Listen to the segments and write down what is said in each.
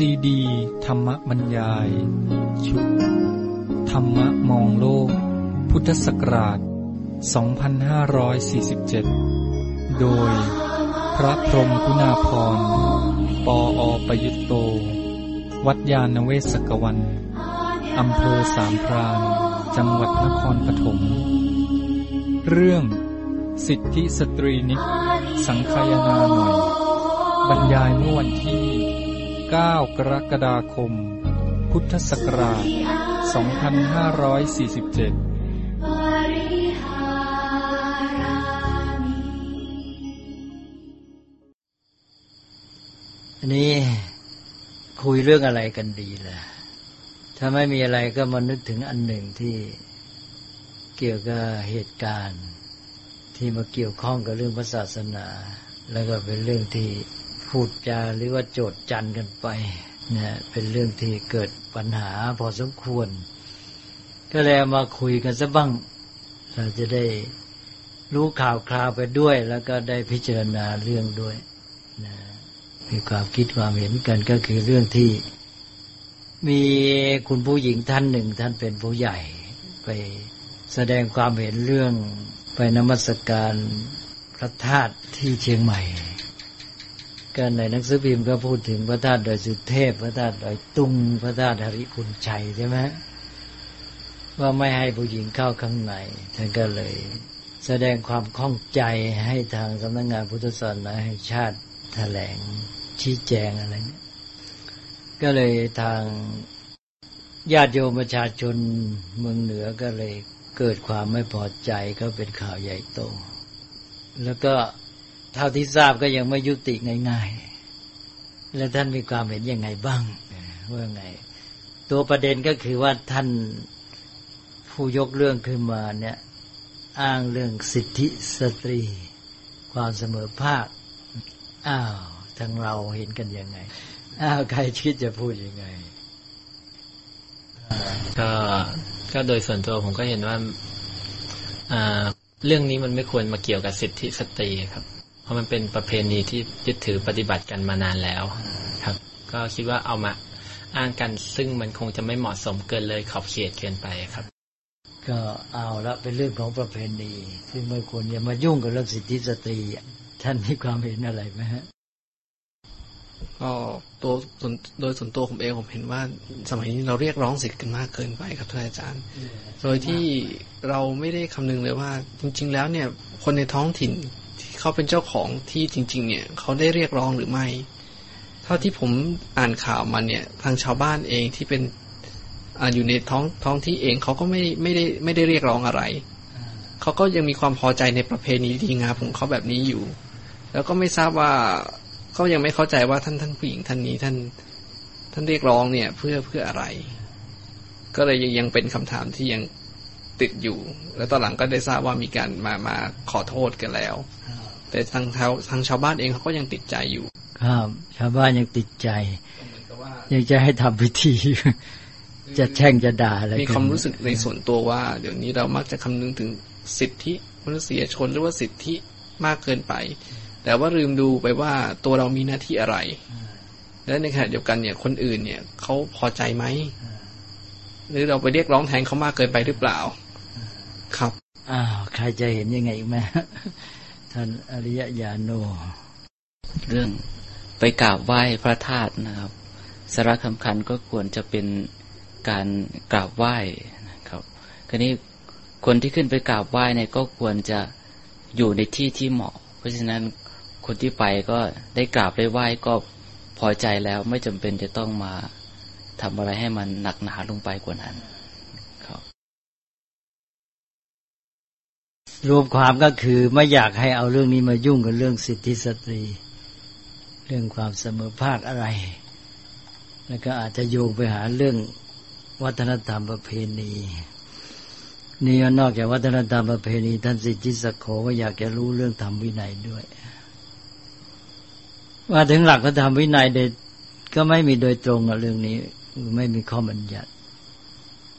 ซีดี ธรรมบรรยาย ชุด ธรรมะมองโลก พุทธศักราช 2547 โดย พระพรหมคุณาภรณ์ ป.อ. ปยุตฺโต วัดญาณเวศกวันอำเภอสามพรานจังหวัดนครปฐม เรื่อง สิทธิสตรีนิก สังคายนาหน่อย บรรยายเมื่อวันที่ 9 กรกฎาคม พุทธศักราช 2547อันนี้คุยเรื่องอะไรกันดีล่ะ ถ้าไม่มีอะไรก็มานึกถึงอันหนึ่งที่เกี่ยวกับเหตุการณ์ ที่มาเกี่ยวข้องกับเรื่องพระศาสนา แล้วก็เป็นเรื่องที่ พูดจาหรือว่าโจดจันกันไปเนี่ยเป็นเรื่องที่เกิดปัญหาพอสมควร ก็เลยมาคุยกันซะบ้าง เราจะได้รู้ข่าวคราวไปด้วย แล้วก็ได้พิจารณาเรื่องด้วยนะมีความคิดความเห็นกันก็คือเรื่องที่ มีคุณผู้หญิงท่านหนึ่ง ท่านเป็นผู้ใหญ่ ไปแสดงความเห็นเรื่องไปนมัสการพระธาตุที่เชียงใหม่ ก็ในหนังสือพิมพ์ก็พูดถึงพระธาตุดอยสุเทพ พระธาตุดอยตุงพระธาตุหริคุณชัยใช่ไหมว่าไม่ให้ผู้หญิงเข้าข้างในท่านก็เลย แสดงความข้องใจให้ทางสำนักงงานพุทธศาสนาแห่งชาติแถลงชี้แจงอะไรเนี่ยก็เลยทางญาติโยมประชาชนเมืองเหนือก็เลยเกิดความไม่พอใจก็เป็นข่าวใหญ่โต แล้วก็ เท่าที่ทราบก็ยังไม่ยุติง่าย ๆ แล้วท่านมีความเห็นยังไงบ้างว่าไง ตัวประเด็นก็คือว่าท่านผู้ยกเรื่องขึ้นมาเนี่ย อ้างเรื่องสิทธิสตรี ความเสมอภาคอ้าวทางเราเห็นกันยังไงอ้าวใครคิดจะพูดยังไงก็ก็โดยส่วนตัวผมก็เห็นว่าเรื่องนี้มันไม่ควรมาเกี่ยวกับสิทธิสตรีครับ เพราะมันเป็นประเพณีที่ยึดถือปฏิบัติกันมานานแล้วครับ ก็คิดว่าเอามาอ้างกันซึ่งมันคงจะไม่เหมาะสมเกินเลยขอบเขตเกินไปครับ ก็เอาละเป็นเรื่องของประเพณี ซึ่งไม่ควรจะมายุ่งกับเรื่องสิทธิสตรี ท่านมีความเห็นอะไรไหมฮะก็ตัวส่วนโดยส่วนตัวผมเองผมเห็นว่า สมัยนี้เราเรียกร้องสิทธิ์กันมากเกินไปครับท่านอาจารย์ โดยที่เราไม่ได้คำนึงเลยว่า จริง ๆ แล้วเนี่ย คนในท้องถิ่นที่ เขาเป็นเจ้าของที่จริง ๆ เนี่ยเขาได้เรียกร้องหรือไม่ เท่าที่ผมอ่านข่าวมาเนี่ย ทางชาวบ้านเองที่เป็นออยู่ในท้องท้องที่เองเขาก็ไม่ไม่ได้ไม่ได้เรียกร้องอะไร เขาก็ยังมีความพอใจในประเพณีดีงามของเขาแบบนี้อยู่ แล้วก็ไม่ทราบว่าก็ยังไม่เข้าใจว่าท่านท่านผู้หญิงท่านนี้ท่าน ท่านเรียกร้องเนี่ย เพื่อเพื่ออะไร ก็เลยยังเป็นคำถามที่ยังติดอยู่ แล้วตอนหลังก็ได้ทราบว่ามีการมามาขอโทษกันแล้ว แต่ทางทางทางชาวบ้านเองเขาก็ยังติดใจอยู่ ครับ ชาวบ้านยังติดใจยังจะให้ทำพิธี จะแช่งจะด่าอะไรมีความรู้สึกในส่วนตัวว่า เดี๋ยวนี้เรามักจะคำนึงถึงสิทธิมนุษยชนหรือว่าสิทธิมากเกินไป แต่ว่าลืมดูไปว่าตัวเรามีหน้าที่อะไร และในขณะเดียวกันเนี่ยคนอื่นเนี่ยเขาพอใจไหมหรือเราไปเรียกร้องแทนเขามากเกินไปหรือเปล่า ครับอ้าวใครจะเห็นยังไงอีกไหม ท่านอริยญาโน เรื่องไปกราบไหว้พระธาตุนะครับสาระสำคัญก็ควรจะเป็นการกราบไหว้นะครับคราวนี้คนที่ขึ้นไปกราบไหว้เนี่ยก็ควรจะอยู่ในที่ที่เหมาะ เพราะฉะนั้นคนที่ไปก็ได้กราบได้ไหว้ก็พอใจแล้วไม่จำเป็นจะต้องมาทำอะไรให้มันหนักหนาลงไปกว่านั้นครับ รวมความก็คือไม่อยากให้เอาเรื่องนี้มายุ่งกับเรื่องสิทธิสตรี เรื่องความเสมอภาคอะไร แล้วก็อาจจะโยงไปหาเรื่องวัฒนธรรมประเพณีนี่นอกจากวัฒนธรรมประเพณี ท่านสิทธิสโขก็อยากจะรู้เรื่องธรรมวินัยด้วยว่าถึงหลักพระธรรมวินัยเด็ดก็ไม่มีโดยตรงกับเรื่องนี้ไม่มีข้อบัญญัติ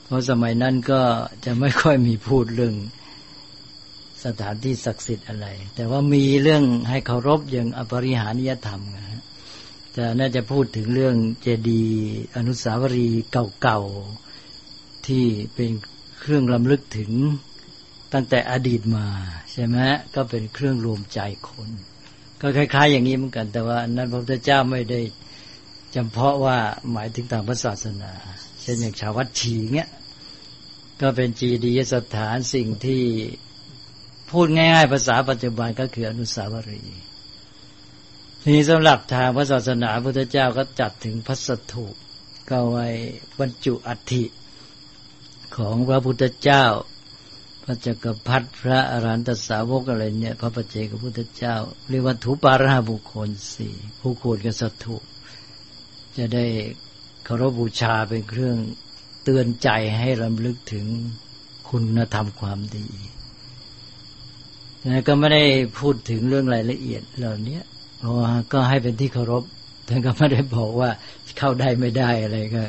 เพราะสมัยนั้นก็จะไม่ค่อยมีพูดเรื่อง สถานที่ศักดิ์สิทธิ์อะไร แต่ว่ามีเรื่องให้เคารพอย่างอปริหานิยธรรมนะแต่น่าจะพูดถึงเรื่องเจดีย์อนุสาวรีย์เก่าๆที่เป็นเครื่องลำลึกถึงตั้งแต่อดีตมาใช่ไหมก็เป็นเครื่องรวมใจคน ก็คล้าย ๆ อย่างนี้เหมือนกัน แต่ว่านั้นพระพุทธเจ้าไม่ได้จำเพาะว่าหมายถึงตามพระศาสนา เช่นอย่างชาววัดชีเงี้ยก็เป็นจีดียสถานสิ่งที่ พูดง่าย ๆ ภาษาปัจจุบันก็คืออนุสาวรีย์ทีนี้สำหรับทางพระศาสนาพุทธเจ้าก็จัดถึงพัสถุก็ไว้บรรจุอัฐิของพระพุทธเจ้า พระจักรพรรดิพระอรหันตสาวกอะไรเนี่ย พระปัจเจกพุทธเจ้า เรียกว่าทุปาราบุคคลสี่ผู้ขูดกับสัตถุ จะได้เคารพบูชาเป็นเครื่องเตือนใจให้ลำลึกถึงคุณธรรมความดี นะก็ไม่ได้พูดถึงเรื่องรายละเอียดเหล่านี้เพราะว่าก็ให้เป็นที่เคารพท่านก็ไม่ได้บอกว่าเข้าได้ไม่ได้อะไรก็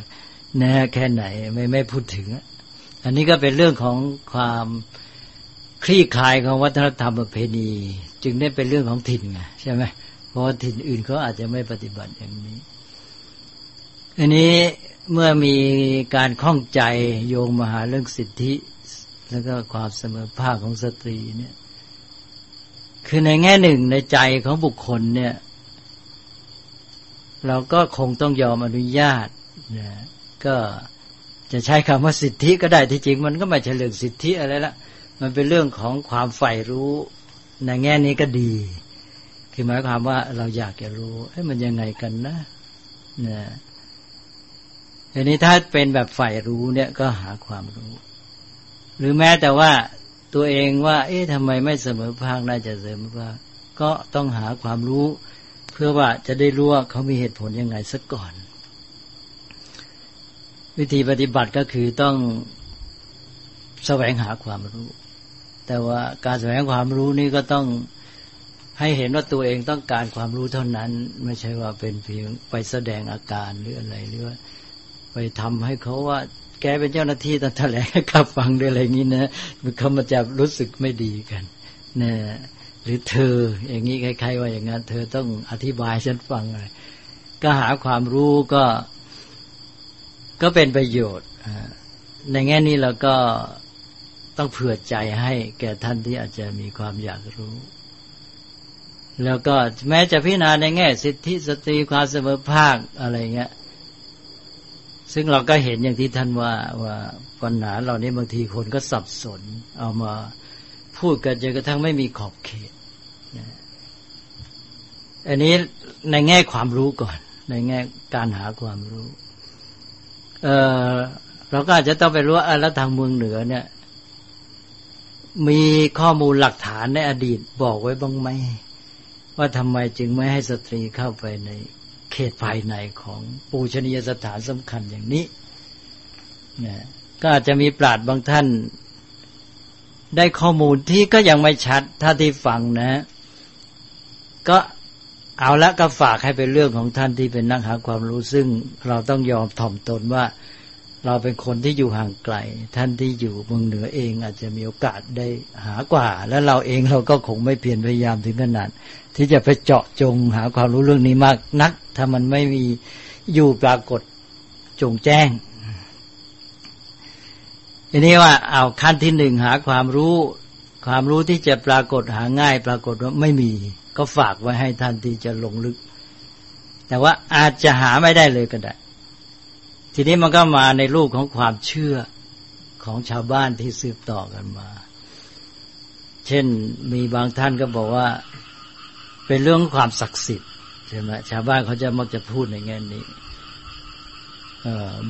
นะแค่ไหนไม่ไม่พูดถึง อันนี้ก็เป็นเรื่องของความคลี่คลายของวัฒนธรรมประเพณี จึงได้เป็นเรื่องของถิ่นไงใช่ไหมเพราะถิ่นอื่นเขาอาจจะไม่ปฏิบัติอย่างนี้ อันนี้เมื่อมีการข้องใจโยงมาหาเรื่องสิทธิ แล้วก็ความเสมอภาคของสตรีเนี่ย คือในแง่หนึ่งในใจของบุคคลเนี่ย เราก็คงต้องยอมอนุญาตนะก็จะใช้คำว่าสิทธิก็ได้ที่จริง มันก็ไม่ใช่เรื่องสิทธิอะไรละมันเป็นเรื่องของความใฝ่รู้ในแง่นี้ก็ดี คือหมายความว่าเราอยากจะรู้ให้มันยังไงกันนะนะทีนี้ถ้าเป็นแบบใฝ่รู้เนี่ยก็หาความรู้ หรือแม้แต่ว่า ตัวเองว่า เอ๊ะทำไมไม่เสมอภาคน่าจะเสมอภาคก็ต้องหาความรู้ เพื่อว่าจะได้รู้ว่าเขามีเหตุผลยังไงสักก่อน วิธีปฏิบัติก็คือต้องแสวงหาความรู้ แต่ว่าการแสวงความรู้นี่ก็ต้องให้เห็นว่าตัวเองต้องการความรู้เท่านั้น ไม่ใช่ว่าเป็นเพียงไปแสดงอาการหรืออะไรหรือว่าไปทำให้เขาว่า แกเป็นเจ้าหน้าที่ตองแถลงให้ขับฟังด้วยอะไรอย่างนี้นะเขามาจะรู้สึกไม่ดีกันนะหรือเธออย่างนี้ใครๆว่าอย่างนั้น เธอต้องอธิบายฉันฟังอะไรก็หาความรู้ก็ก็เป็นประโยชน์ในแง่นี้เราก็ต้องเผื่อใจให้แก่ท่านที่อาจจะมีความอยากรู้ แล้วก็แม้จะพิจารณาในแง่ สิทธิสตรีความเสมอภาคอะไรเงี้ย ซึ่งเราก็เห็นอย่างที่ท่านว่าว่าปัญหาเหล่านี้บางทีคนก็สับสน เอามาพูดกันจนกระทั่งไม่มีขอบเขตอันนี้ในแง่ความรู้ก่อน ในแง่การหาความรู้ เออเราก็อาจจะต้องไปรู้ว่าแล้วทางเมืองเหนือเนี่ย มีข้อมูลหลักฐานในอดีตบอกไว้บ้างไหมว่าทำไมจึงไม่ให้สตรีเข้าไปใน เขตภายในของปูชนียสถานสำคัญอย่างนี้นะก็อาจจะมีปราดบางท่าน ได้ข้อมูลที่ก็ยังไม่ชัด ถ้าที่ฟังนะ ก็เอาละก็ฝากให้เป็นเรื่องของท่านที่เป็นนักหาความรู้ซึ่งเราต้องยอมถ่อมตนว่า เราเป็นคนที่อยู่ห่างไกล ท่านที่อยู่เมืองเหนือเองอาจจะมีโอกาสได้หากว่า แล้วเราเองเราก็คงไม่เพียรพยายามถึงขนาดที่จะไปเจาะจงหาความรู้เรื่องนี้มากนัก ถ้ามันไม่มีอยู่ปรากฏจงแจ้งอันนี้ว่าเอาขั้นที่หนึ่งหาความรู้ ความรู้ที่จะปรากฏหาง่าย ปรากฏว่าไม่มี ก็ฝากไว้ให้ท่านที่จะลงลึก แต่ว่าอาจจะหาไม่ได้เลยก็ได้ ทีนี้มันก็มาในรูปของความเชื่อของชาวบ้านที่สืบต่อกันมา เช่นมีบางท่านก็บอกว่าเป็นเรื่องความศักดิ์สิทธิ์ใช่ไหมชาวบ้านเขาจะมักจะพูดในแง่นี้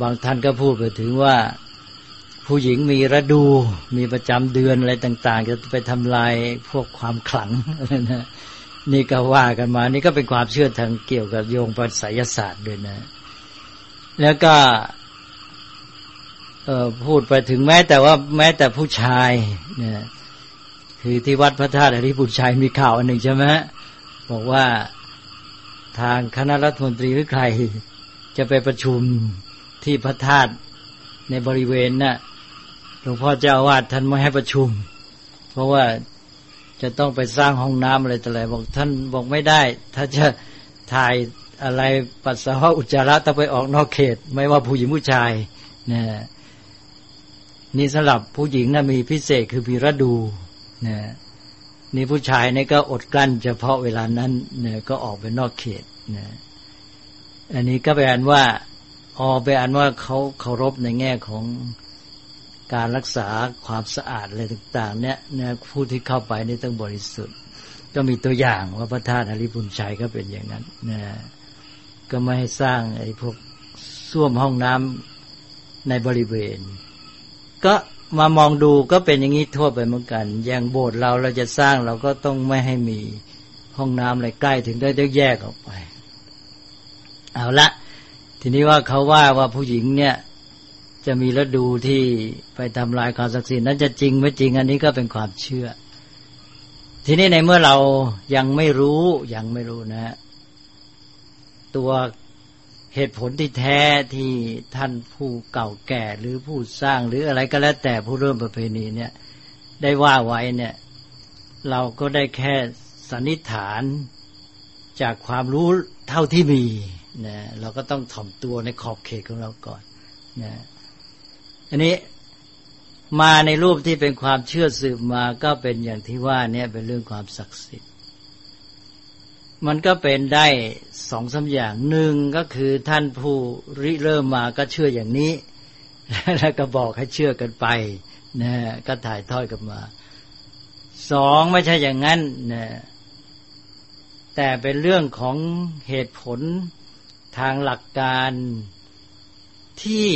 บางท่านก็พูดไปถึงว่าผู้หญิงมีระดู มีประจำเดือนอะไรต่าง ๆ จะไปทำลายพวกความขลังนะนี่ก็ว่ากันมา นี่ก็เป็นความเชื่อทางเกี่ยวกับโยงปัสยศาสตร์ด้วยนะ แล้วก็พูดไปถึงแม้แต่ว่าแม้แต่ผู้ชายเนี่ยคือที่วัดพระธาตุอริบุตรชัยมีข่าวอันหนึ่งใช่ไหมบอกว่าทางคณะรัฐมนตรีหรือใคร จะไปประชุมที่พระธาตุในบริเวณนะ่ะหลวงพ่อเจ้าวาดท่านไม่ให้ประชุม เพราะว่าจะต้องไปสร้างห้องน้ำอะไรต่ออะไรบอกท่านบอกไม่ได้ ถ้าจะถ่าย อะไรปัสสาวะอุจจาระต้องไปออกนอกเขต ไม่ว่าผู้หญิงผู้ชายนะนี่สำหรับผู้หญิงนะมีพิเศษคือมีระดูนะนี่ผู้ชายนี่ก็อดกลั้น เฉพาะเวลานั้นเนี่ยก็ออกไปนอกเขตนะอันนี้ก็แปลว่าออไปอันว่าเขาเคารพในแง่ของการรักษาความสะอาดอะไรต่าง ๆ เนี่ยนะผู้ที่เข้าไปนี่ต้องบริสุทธิ์ ก็มีตัวอย่างว่าพระธาตุอริพุนชัยก็เป็นอย่างนั้นนะ ก็ไม่ให้สร้างไอ้พวกส้วมห้องน้ำในบริเวณ ก็มามองดูก็เป็นอย่างนี้ทั่วไปเหมือนกัน อย่างโบสถ์เราเราจะสร้างเราก็ต้องไม่ให้มีห้องน้ำอะไรใกล้ถึงได้ต้องแยกออกไป เอาละทีนี้ว่าเขาว่าว่าผู้หญิงเนี่ย จะมีฤดูที่ไปทำลายความศักดิ์สิทธิ์นั้นจะจริงไม่จริง อันนี้ก็เป็นความเชื่อ ทีนี้ในเมื่อเรายังไม่รู้ยังไม่รู้นะ ตัวเหตุผลที่แท้ที่ท่านผู้เก่าแก่หรือผู้สร้างหรืออะไรก็แล้วแต่ผู้เริ่มประเพณีเนี่ยได้ว่าไว้เนี่ย เราก็ได้แค่สันนิษฐานจากความรู้เท่าที่มีนะเราก็ต้องถ่อมตัวในขอบเขตของเราก่อนนะอันนี้มาในรูปที่เป็นความเชื่อสืบมาก็เป็นอย่างที่ว่าเนี่ยเป็นเรื่องความศักดิ์สิทธิ มันก็เป็นได้สองสาอย่างหนึ่งก็คือท่านผู้ริเริ่มมาก็เชื่ออย่างนี้ แล้วก็บอกให้เชื่อกันไปนะก็ถ่ายทอดกันมาสองไม่ใช่อย่างนั้นนะแต่เป็นเรื่องของเหตุผลทางหลักการที่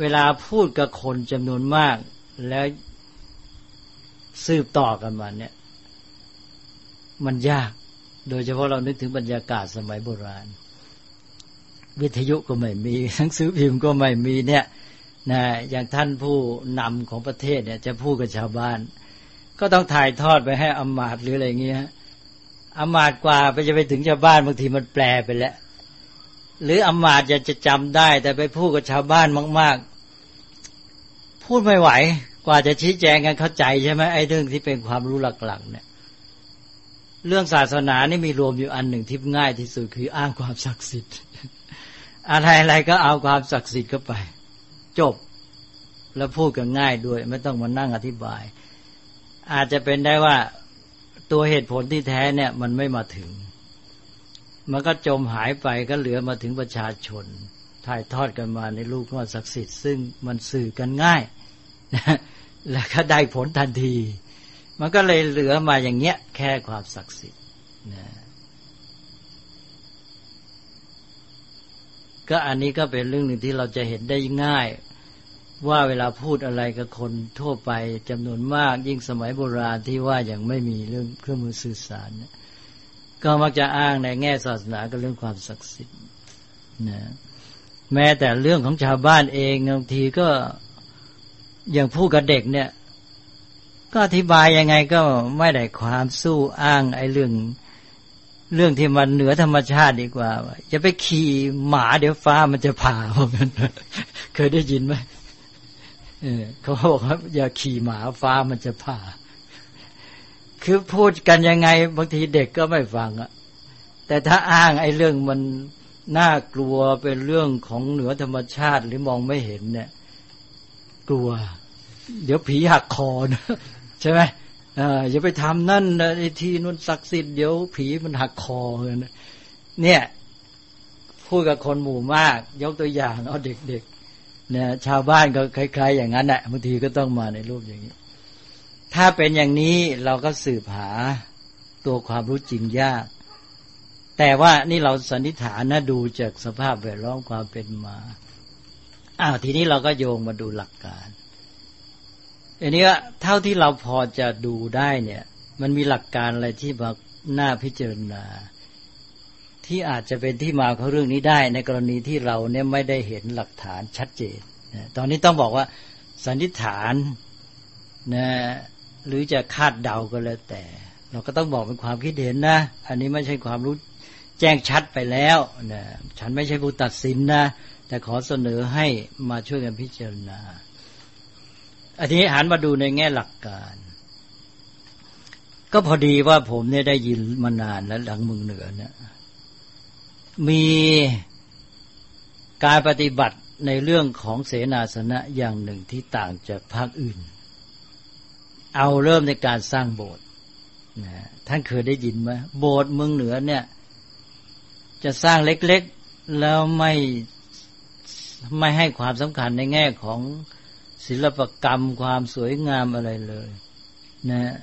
เวลาพูดกับคนจำนวนมาก แล้วสืบต่อกันมาเนี่ย มันยาก โดยเฉพาะเรานึกถึงบรรยากาศสมัยโบราณ วิทยุก็ไม่มีหนังสือพิมพ์ก็ไม่มีเนี่ยนะอย่างท่านผู้นำของประเทศเนี่ย จะพูดกับชาวบ้าน ก็ต้องถ่ายทอดไปให้อมาตหรืออะไรเงี้ยอมาตกว่าไปจะไปถึงชาวบ้านบางทีมันแปลไปแล้วหรืออมาตจะจะจำได้ แต่ไปพูดกับชาวบ้านมาก ๆ พูดไม่ไหว กว่าจะชี้แจงกันเข้าใจใช่ไหมไอ้เรื่องที่เป็นความรู้หลักๆเนี่ย เรื่องศาสนานี่มีรวมอยู่อันหนึ่งที่ง่ายที่สุดคืออ้างความศักดิ์สิทธิ์ อะไรอะไรก็เอาความศักดิ์สิทธิ์เข้าไป จบแล้วพูดกันง่ายด้วย ไม่ต้องมานั่งอธิบาย อาจจะเป็นได้ว่าตัวเหตุผลที่แท้เนี่ย มันไม่มาถึง มันก็จมหายไปก็เหลือมาถึงประชาชน ถ่ายทอดกันมาในรูปความศักดิ์สิทธิ์ซึ่งมันสื่อกันง่าย แล้วก็ได้ผลทันที มันก็เลยเหลือมาอย่างเงี้ย แค่ความศักดิ์สิทธิ์นะก็อันนี้ก็เป็นเรื่องหนึ่งที่เราจะเห็นได้ง่าย ว่าเวลาพูดอะไรกับคนทั่วไปจำนวนมาก ยิ่งสมัยโบราณที่ว่ายังไม่มีเรื่องเครื่องมือสื่อสารเนี่ยก็มักจะอ้างในแง่ศาสนาก็เรื่องความศักดิ์สิทธิ์นะแม้แต่เรื่องของชาวบ้านเองบางทีก็อย่างพูดกับเด็กเนี่ย ก็อธิบายยังไงก็ไม่ได้ความสู้อ้าง ไอ้เรื่อง เรื่องที่มันเหนือธรรมชาติดีกว่า จะไปขี่หมาเดี๋ยวฟ้ามันจะผ่าพวกนั้นเคยได้ยินไหมเออเขาบอกว่าอย่าขี่หมาฟ้ามันจะผ่า คือพูดกันยังไงบางทีเด็กก็ไม่ฟังอะแต่ถ้าอ้างไอ้เรื่องมันน่ากลัวเป็นเรื่องของเหนือธรรมชาติหรือมองไม่เห็นเนี่ย กลัว เดี๋ยวผีหักคอนะ ใช่ไหมอ่าอย่าไปทำนั่นไอ้ที่นุ่นศักดิ์สิทธิ์เดี๋ยวผีมันหักคอเนี่ย พูดกับคนหมู่มาก ยกตัวอย่างเอาเด็กๆเนี่ยชาวบ้านก็คล้าย ๆ อย่างนั้นแหละบางทีก็ต้องมาในรูปอย่างนี้ ถ้าเป็นอย่างนี้เราก็สืบหาตัวความรู้จริงยาก แต่ว่านี่เราสันนิษฐานนะดูจากสภาพแวดล้อมความเป็นมาอ้าวทีนี้เราก็โยงมาดูหลักการ อันนี้ว่าเท่าที่เราพอจะดูได้เนี่ย มันมีหลักการอะไรที่มาหน้าพิจารณา ที่อาจจะเป็นที่มาของเรื่องนี้ได้ ในกรณีที่เราเนี่ยไม่ได้เห็นหลักฐานชัดเจนตอนนี้ต้องบอกว่าสันนิษฐานนะหรือจะคาดเดาก็แล้วแต่ เราก็ต้องบอกเป็นความคิดเห็นนะ อันนี้ไม่ใช่ความรู้แจ้งชัดไปแล้วนะฉันไม่ใช่ผู้ตัดสินนะ แต่ขอเสนอให้มาช่วยกันพิจารณา อันนี้หันมาดูในแง่หลักการ ก็พอดีว่าผมเนี่ยได้ยินมานานแล้วหลังมืองเหนือเนี่ยมีการปฏิบัติในเรื่องของเสนาสนะอย่างหนึ่งที่ต่างจากภาคอื่น เอาเริ่มในการสร้างโบสถ์นะท่านเคยได้ยินไหมโบสถ์เมืองเหนือเนี่ย จะสร้างเล็กๆแล้วไม่ไม่ให้ความสำคัญในแง่ของ ศิลปกรรมความสวยงามอะไรเลยนะ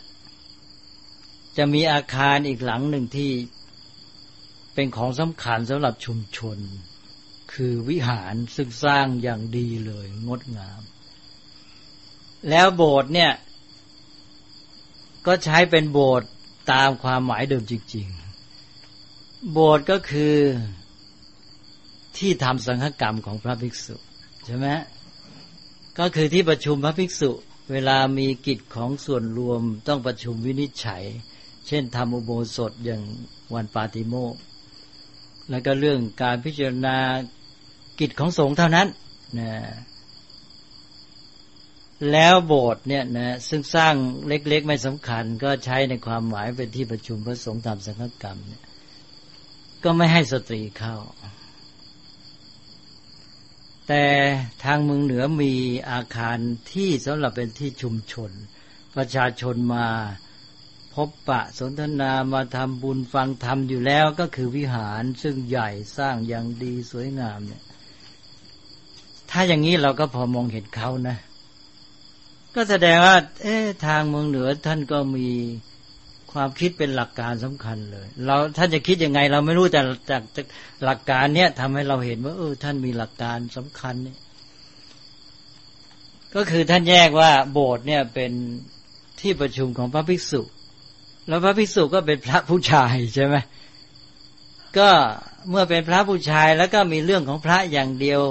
จะมีอาคารอีกหลังหนึ่งที่เป็นของสำคัญสำหรับชุมชน คือวิหารซึ่งสร้างอย่างดีเลย งดงาม แล้วโบสถ์เนี่ย ก็ใช้เป็นโบสถ์ตามความหมายเดิมจริง ๆ โบสถ์ก็คือที่ทำสังฆกรรมของพระภิกษุ ใช่ไหม ก็คือที่ประชุมพระภิกษุ เวลามีกิจของส่วนรวมต้องประชุมวินิจฉัย เช่นทำอุโบสถอย่างวันปาติโมกแล้วก็เรื่องการพิจารณากิจของสงฆ์เท่านั้นนะแล้วโบสถ์เนี่ยนะซึ่งสร้างเล็กๆ ไม่สำคัญก็ใช้ในความหมายเป็นที่ประชุมพระสงฆ์ตามสังฆกรรมเนี่ยก็ไม่ให้สตรีเข้า แต่ทางเมืองเหนือมีอาคารที่สำหรับเป็นที่ชุมชน ประชาชนมาพบปะสนทนามาทำบุญฟังธรรมอยู่แล้วก็คือวิหารซึ่งใหญ่สร้างอย่างดีสวยงามเนี่ย ถ้าอย่างนี้เราก็พอมองเห็นเขานะ ก็แสดงว่า เอ๊ทางเมืองเหนือท่านก็มี ความคิดเป็นหลักการสำคัญเลย เราท่านจะคิดยังไง เราไม่รู้แต่จากหลักการเนี้ยทำให้เราเห็นว่าเออท่านมีหลักการสำคัญเนี่ยก็คือท่านแยกว่าโบสถ์เนี่ยเป็นที่ประชุมของพระภิกษุ แล้วพระภิกษุก็เป็นพระผู้ชายใช่ไหมก็เมื่อเป็นพระผู้ชายแล้วก็มีเรื่องของพระอย่างเดียว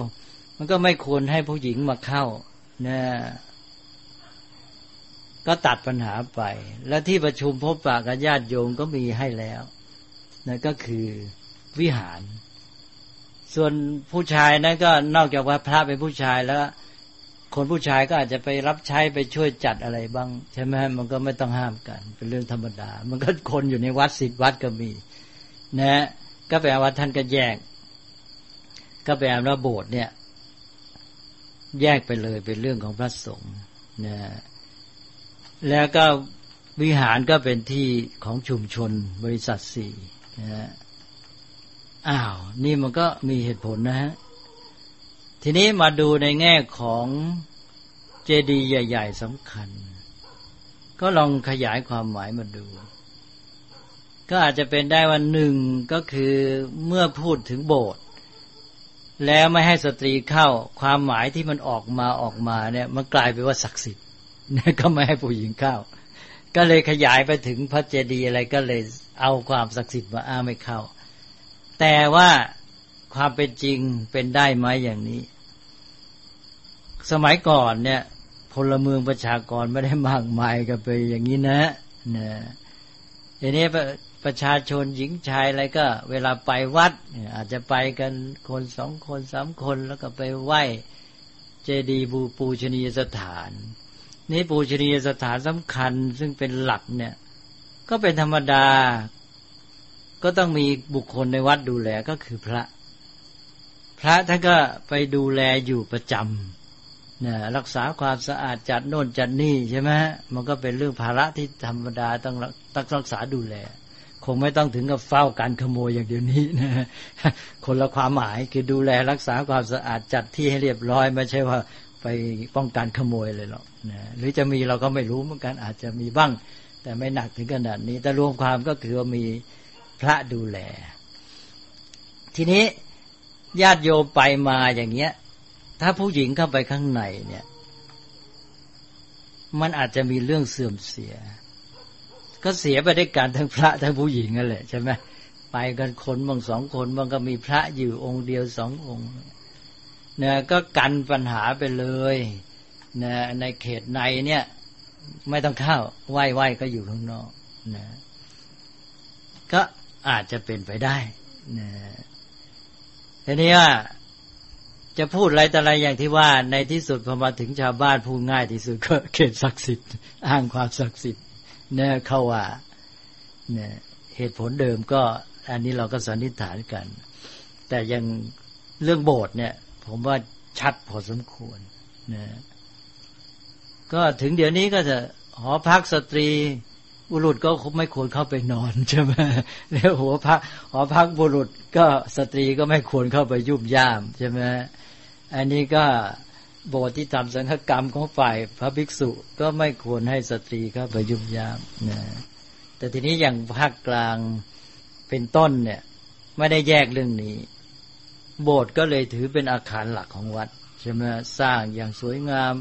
มันก็ไม่ควรให้ผู้หญิงมาเข้านะ ก็ตัดปัญหาไป และที่ประชุมพบปะกับญาติโยมก็มีให้แล้วนั่นก็คือวิหาร ส่วนผู้ชายนั้นก็นอกจากว่าพระเป็นผู้ชายแล้ว คนผู้ชายก็อาจจะไปรับใช้ไปช่วยจัดอะไรบ้าง ใช่ไหมมันก็ไม่ต้องห้ามกัน เป็นเรื่องธรรมดา มันก็คนอยู่ในวัดสิทธิวัดก็มีนะก็แปลว่าท่านก็แยก ก็แปลว่าโบสถ์เนี่ย แยกไปเลยเป็นเรื่องของพระสงฆ์นะ แล้วก็วิหารก็เป็นที่ของชุมชนบริษัทสี่นะอ้าว นี่มันก็มีเหตุผลนะฮะ ทีนี้มาดูในแง่ของเจดีย์ใหญ่ ๆสำคัญ ก็ลองขยายความหมายมาดู ก็อาจจะเป็นได้ว่าหนึ่งก็คือเมื่อพูดถึงโบสถ์แล้วไม่ให้สตรีเข้าความหมายที่มันออกมาออกมาเนี่ย มันกลายเป็นว่าศักดิ์สิทธิ์ ก็ไม่ให้ผู้หญิงเข้า ก็เลยขยายไปถึงพระเจดีย์อะไรก็เลยเอาความศักดิ์สิทธิ์มาอ้าไม่เข้า แต่ว่าความเป็นจริงเป็นได้ไหมอย่างนี้ สมัยก่อนเนี่ย พลเมืองประชากรไม่ได้มากมายกันไปอย่างนี้นะนะทีนี้ประชาชนหญิงชายอะไรก็ เวลาไปวัด อาจจะไปกันคนสองคนสามคนแล้วก็ไปไหว้เจดีย์บูปูชนียสถาน นี่ปูชนียสถานสำคัญซึ่งเป็นหลักเนี่ย ก็เป็นธรรมดา ก็ต้องมีบุคคลในวัดดูแลก็คือพระ พระท่านก็ไปดูแลอยู่ประจำนะรักษาความสะอาดจัดโน่นจัดนี่ใช่ไหมมันก็เป็นเรื่องภาระที่ธรรมดาต้องต้องรักษาดูแล คงไม่ต้องถึงกับเฝ้าการขโมยอย่างเดียวนี้นะคนละความหมายคือดูแลรักษาความสะอาดจัดที่ให้เรียบร้อยไม่ใช่ว่า ไปป้องกันขโมยเลยหรอกนะหรือจะมีเราก็ไม่รู้เหมือนกันอาจจะมีบ้าง แต่ไม่หนักถึงขนาดนี้ แต่รวมความก็คือว่ามีพระดูแล ทีนี้ญาติโยมไปมาอย่างเงี้ย ถ้าผู้หญิงเข้าไปข้างในเนี่ย มันอาจจะมีเรื่องเสื่อมเสีย ก็เสียไปได้วยการทั้งพระทั้งผู้หญิงนั่นแหละใช่ไหมไปกันคนบางสองคนบางก็มีพระอยู่องค์เดียวสององค์ นีก็กันปัญหาไปเลยนะในเขตในเนี่ย ไม่ต้องเข้าไหว้ไหว้ก็อยู่ข้างนอกนะก็อาจจะเป็นไปได้นะทีนี้ว่าจะพูดอะไรแต่อะไรอย่างที่ว่า ในที่สุดพอมาถึงชาวบ้านพูดง่ายที่สุดก็เขตศักดิ์สิทธิ์ อ้างความศักดิ์สิทธิ์เนี่ยเขาว่าเนี่ยเหตุผลเดิมก็ อันนี้เราก็สันนิษฐานกัน แต่ยังเรื่องโบสถ์เนี่ย ผมว่าชัดพอสมควรนะก็ถึงเดี๋ยวนี้ก็จะหอพักสตรีบุรุษก็ไม่ควรเข้าไปนอนใช่ไหมแล้วหัวพักหอพักบุรุษก็สตรีก็ไม่ควรเข้าไปยุ่มย่ามใช่ไหมอันนี้ก็โบสถ์ที่ทำสังฆกรรมของฝ่ายพระภิกษุก็ไม่ควรให้สตรีเข้าไปยุ่มย่ามนะแต่ทีนี้อย่างภาคกลางเป็นต้นเนี่ย ไม่ได้แยกเรื่องนี้ โบสถ์ก็เลยถือเป็นอาคารหลักของวัดใช่ไหมสร้างอย่างสวยงาม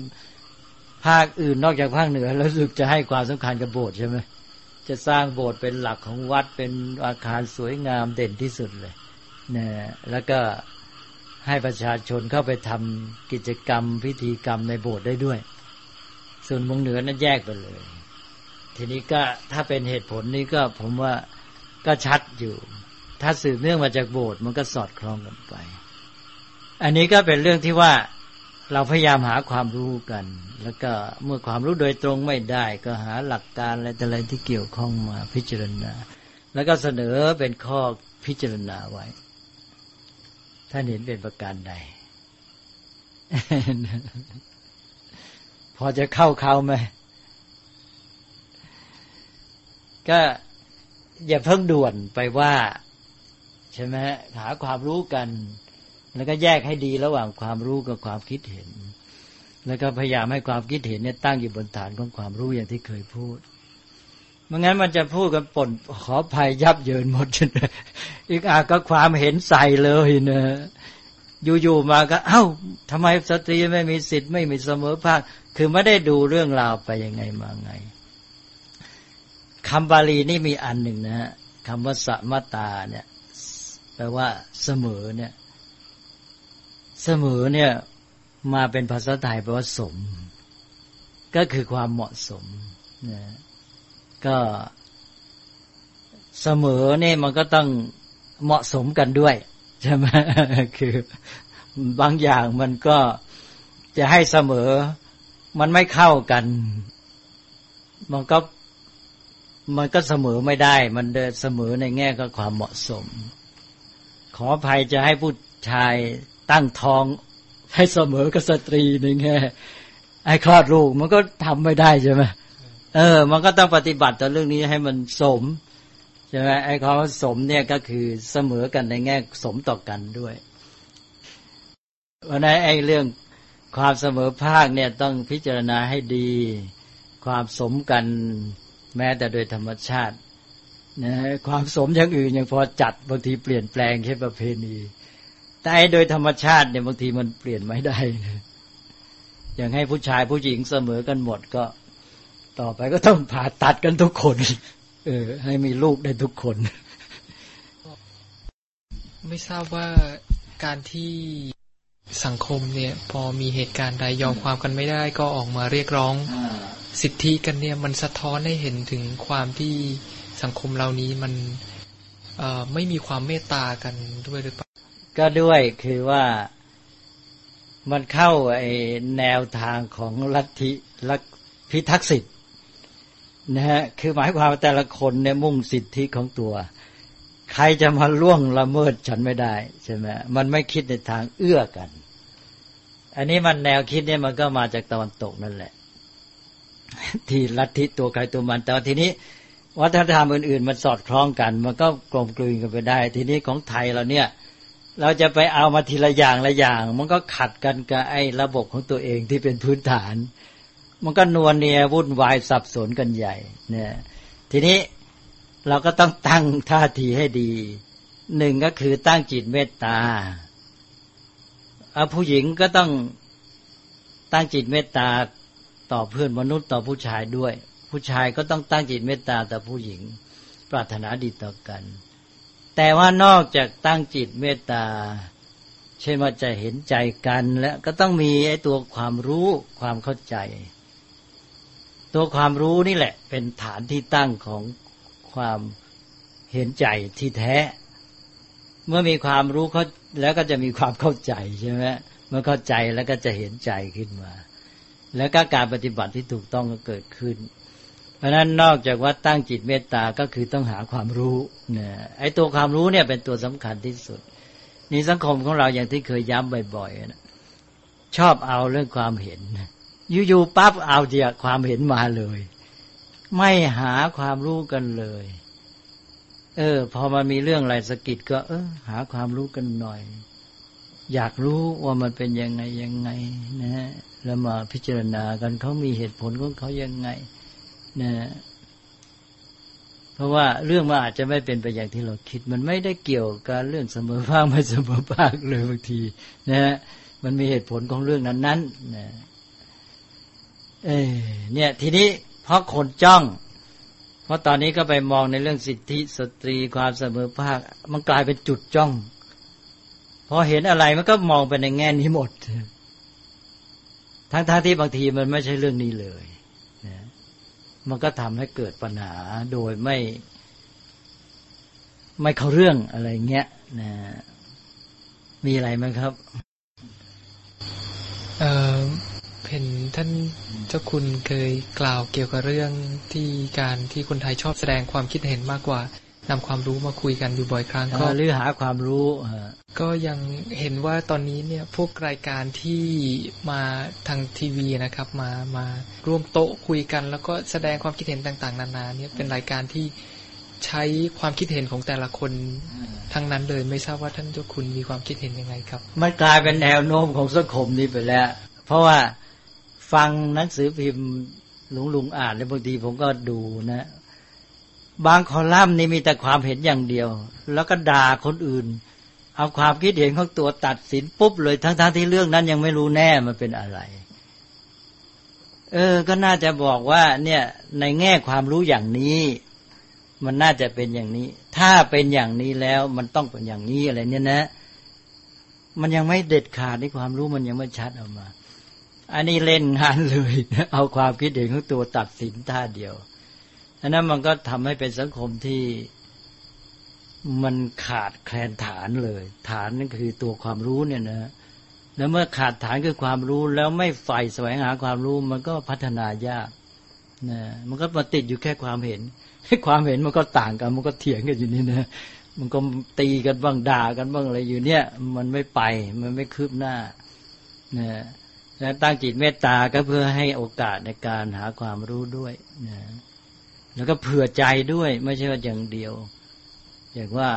ภาคอื่นนอกจากภาคเหนือแล้วสึกจะให้ความสำคัญกับโบสถ์ใช่ไหมจะสร้างโบสถ์เป็นหลักของวัดเป็นอาคารสวยงามเด่นที่สุดเลยนะแล้วก็ให้ประชาชนเข้าไปทำกิจกรรมพิธีกรรมในโบสถ์ได้ด้วย ส่วนมงเหนือนั้นแยกไปเลย ทีนี้ก็ถ้าเป็นเหตุผลนี้ก็ผมว่าก็ชัดอยู่ ถ้าสืบเนื่องมาจากโบสถ์มันก็สอดคล้องกันไป อันนี้ก็เป็นเรื่องที่ว่าเราพยายามหาความรู้กัน แล้วก็เมื่อความรู้โดยตรงไม่ได้ ก็หาหลักการอะไรแต่อะไรที่เกี่ยวข้องมาพิจารณา แล้วก็เสนอเป็นข้อพิจารณาไว้ ท่านเห็นเป็นประการใด พอจะเข้าเขาไหมก็อย่าเพิ่งด่วนไปว่า ใช่ไหมหาความรู้กัน แล้วก็แยกให้ดีระหว่างความรู้กับความคิดเห็น แล้วก็พยายามให้ความคิดเห็นเนี่ยตั้งอยู่บนฐานของความรู้อย่างที่เคยพูดไม่งั้นมันจะพูดกันป่นขอภัยยับเยินหมดอีกอาก็ความเห็นใส่เลยเนะอยู่ๆมาก็ เอ้าทำไมสตรีไม่มีสิทธิ์ไม่มีเสมอภาค คือไม่ได้ดูเรื่องราวไปยังไงมาไงคำบาลีนี่มีอันหนึ่งนะฮะคำว่าสัมตาเนี่ย แปลว่า เสมอเนี่ย เสมอเนี่ย มาเป็นภาษาไทยแปลว่าสม ก็คือความเหมาะสมนะก็เสมอเนี่ยมันก็ต้องเหมาะสมกันด้วยใช่ไหมคือบางอย่างมันก็จะให้เสมอ มันไม่เข้ากัน มันก็มันก็เสมอไม่ได้ มันเดินเสมอในแง่ก็ความเหมาะสม ขออภัยจะให้ผู้ชายตั้งท้องให้เสมอกับสตรีในแง่ไอ้คลอดลูกมันก็ทำไม่ได้ใช่ไหมเออ มันก็ต้องปฏิบัติต่อเรื่องนี้ให้มันสมใช่ไหมไอ้คำว่าสมเนี่ยก็คือเสมอกันในแง่สมต่อกันด้วยเพราะนั้นไอ้เรื่องความเสมอภาคเนี่ยต้องพิจารณาให้ดี ความสมกันแม้แต่โดยธรรมชาติ นะความสมอย่างอื่นยังพอจัดบางทีเปลี่ยนแปลงแค่ประเพณี แต่โดยธรรมชาติเนี่ยบางทีมันเปลี่ยนไม่ได้อย่างให้ผู้ชายผู้หญิงเสมอกันหมดก็ ต่อไปก็ต้องผ่าตัดกันทุกคน เออ ให้มีลูกได้ทุกคน ไม่ทราบว่าการที่สังคมเนี่ย พอมีเหตุการณ์ใดยอมความกันไม่ได้ก็ออกมาเรียกร้อง สิทธิกันเนี่ย มันสะท้อนให้เห็นถึงความที่ สังคมเหล่านี้มันไม่มีความเมตตากันด้วยหรือเปล่าก็ด้วยคือว่ามันเข้าไอแนวทางของลัทธิลัทพิทักษิตนะฮะคือหมายความว่าแต่ละคนเนี่ยมุ่งสิทธิของตัว ใครจะมาล่วงละเมิดฉันไม่ได้ใช่ไหมมันไม่คิดในทางเอื้อกัน อันนี้มันแนวคิดเนี่ยมันก็มาจากตะวันตกนั่นแหละ ที่ลัทธิตัวใครตัวมันแต่ทีนี้ วัฒนธรรมอื่น ๆ มันสอดคล้องกัน มันก็กลมกลืนกันไปได้ ทีนี้ของไทยเราเนี่ย เราจะไปเอามาทีละอย่างละอย่าง มันก็ขัดกันกับไอ้ระบบของตัวเองที่เป็นพื้นฐาน มันก็นวลเนียวุ่นวายสับสนกันใหญ่เนี่ยทีนี้เราก็ต้องตั้งท่าทีให้ดีหนึ่งก็คือตั้งจิตเมตตาเอาผู้หญิงก็ต้องตั้งจิตเมตตาต่อเพื่อนมนุษย์ต่อผู้ชายด้วย ผู้ชายก็ต้องตั้งจิตเมตตาต่อผู้หญิง ปรารถนาดีต่อกัน แต่ว่านอกจากตั้งจิตเมตตา เช่นว่าจะเห็นใจกัน แล้วก็ต้องมีไอ้ตัวความรู้ความเข้าใจ ตัวความรู้นี่แหละ เป็นฐานที่ตั้งของความเห็นใจที่แท้ เมื่อมีความรู้เขาแล้วก็จะมีความเข้าใจใช่ไหมเมื่อเข้าใจแล้วก็จะเห็นใจขึ้นมา แล้วก็การปฏิบัติที่ถูกต้องก็เกิดขึ้น เพราะนั้นนอกจากว่าตั้งจิตเมตตาก็คือต้องหาความรู้เนี่ยไอ้ตัวความรู้เนี่ยเป็นตัวสำคัญที่สุดนี่สังคมของเราอย่างที่เคยย้ำบ่อยๆนะชอบเอาเรื่องความเห็นอยู่ๆปั๊บเอาเดียความเห็นมาเลย ไม่หาความรู้กันเลย เออ พอมันมีเรื่องอะไรสกิดก็ เออ หาความรู้กันหน่อย อยากรู้ว่ามันเป็นยังไงยังไง นะฮะแล้วมาพิจารณากันเขามีเหตุผลของเขายังไง นะเพราะว่าเรื่องมันอาจจะไม่เป็นไปอย่างที่เราคิด มันไม่ได้เกี่ยวกับเรื่องเสมอภาคไม่เสมอภาคเลยบางที นะฮะมันมีเหตุผลของเรื่องนั้นๆนะเออเนี่ย ทีนี้เพราะคนจ้อง เพราะตอนนี้ก็ไปมองในเรื่องสิทธิสตรีความเสมอภาค มันกลายเป็นจุดจ้องพอเห็นอะไรมันก็มองไปในแง่นี้หมด ทั้งๆทที่บางทีมันไม่ใช่เรื่องนี้เลย มันก็ทำให้เกิดปัญหาโดยไม่ ไม่เข้าเรื่องอะไรเงี้ยนะมีอะไรไหมครับเออเห็นท่านเจ้าคุณเคยกล่าวเกี่ยวกับเรื่องที่การที่คนไทยชอบแสดงความคิดเห็นมากกว่า นำความรู้มาคุยกันอยู่บ่อยครั้งก็หรือหาความรู้ก็ยังเห็นว่าตอนนี้เนี่ยพวกรายการที่มาทางทีวีนะครับ มามาร่วมโต๊ะคุยกัน แล้วก็แสดงความคิดเห็นต่าง ๆ นานาเนี่ยเป็นรายการที่ใช้ความคิดเห็นของแต่ละคนทั้งนั้นเลยไม่ทราบว่าท่านเจ้าคุณมีความคิดเห็นยังไงครับมันกลายเป็นแนวโน้มของสังคมนี้ไปแล้ว เพราะว่าฟังหนังสือพิมพ์ลุงลุงอ่านแล้วบางทีผมก็ดูนะ บางคอลัมน์นี่มีแต่ความเห็นอย่างเดียว แล้วก็ด่าคนอื่น เอาความคิดเห็นของตัวตัดสินปุ๊บเลยทั้งๆทที่เรื่องนั้นยังไม่รู้แน่มันเป็นอะไร เออ ก็น่าจะบอกว่า เนี่ย ในแง่ความรู้อย่างนี้ มันน่าจะเป็นอย่างนี้ ถ้าเป็นอย่างนี้แล้วมันต้องเป็นอย่างนี้อะไร เนี่ยนะ มันยังไม่เด็ดขาดในความรู้มันยังไม่ชัดออกมา อันนี้เล่นงานเลย เอาความคิดเห็นของตัวตัดสินท่าเดียว อันนั้นมันก็ทำให้เป็นสังคมที่มันขาดแคลนฐานเลย ฐานนั่นคือตัวความรู้เนี่ยนะแล้วเมื่อขาดฐานคือความรู้แล้วไม่ใฝ่แสวงหาความรู้มันก็พัฒนายากนะมันก็มาติดอยู่แค่ความเห็นให้ความเห็นมันก็ต่างกัน มันก็เถียงกันอยู่นี่นะมันก็ตีกันบ้างด่ากันบ้างอะไรอยู่เนี่ย มันไม่ไปมันไม่คืบหน้านะแล้วตั้งจิตเมตตาก็เพื่อให้โอกาสในการหาความรู้ด้วยนะ แล้วก็เผื่อใจด้วย ไม่ใช่ว่าอย่างเดียว อย่างว่า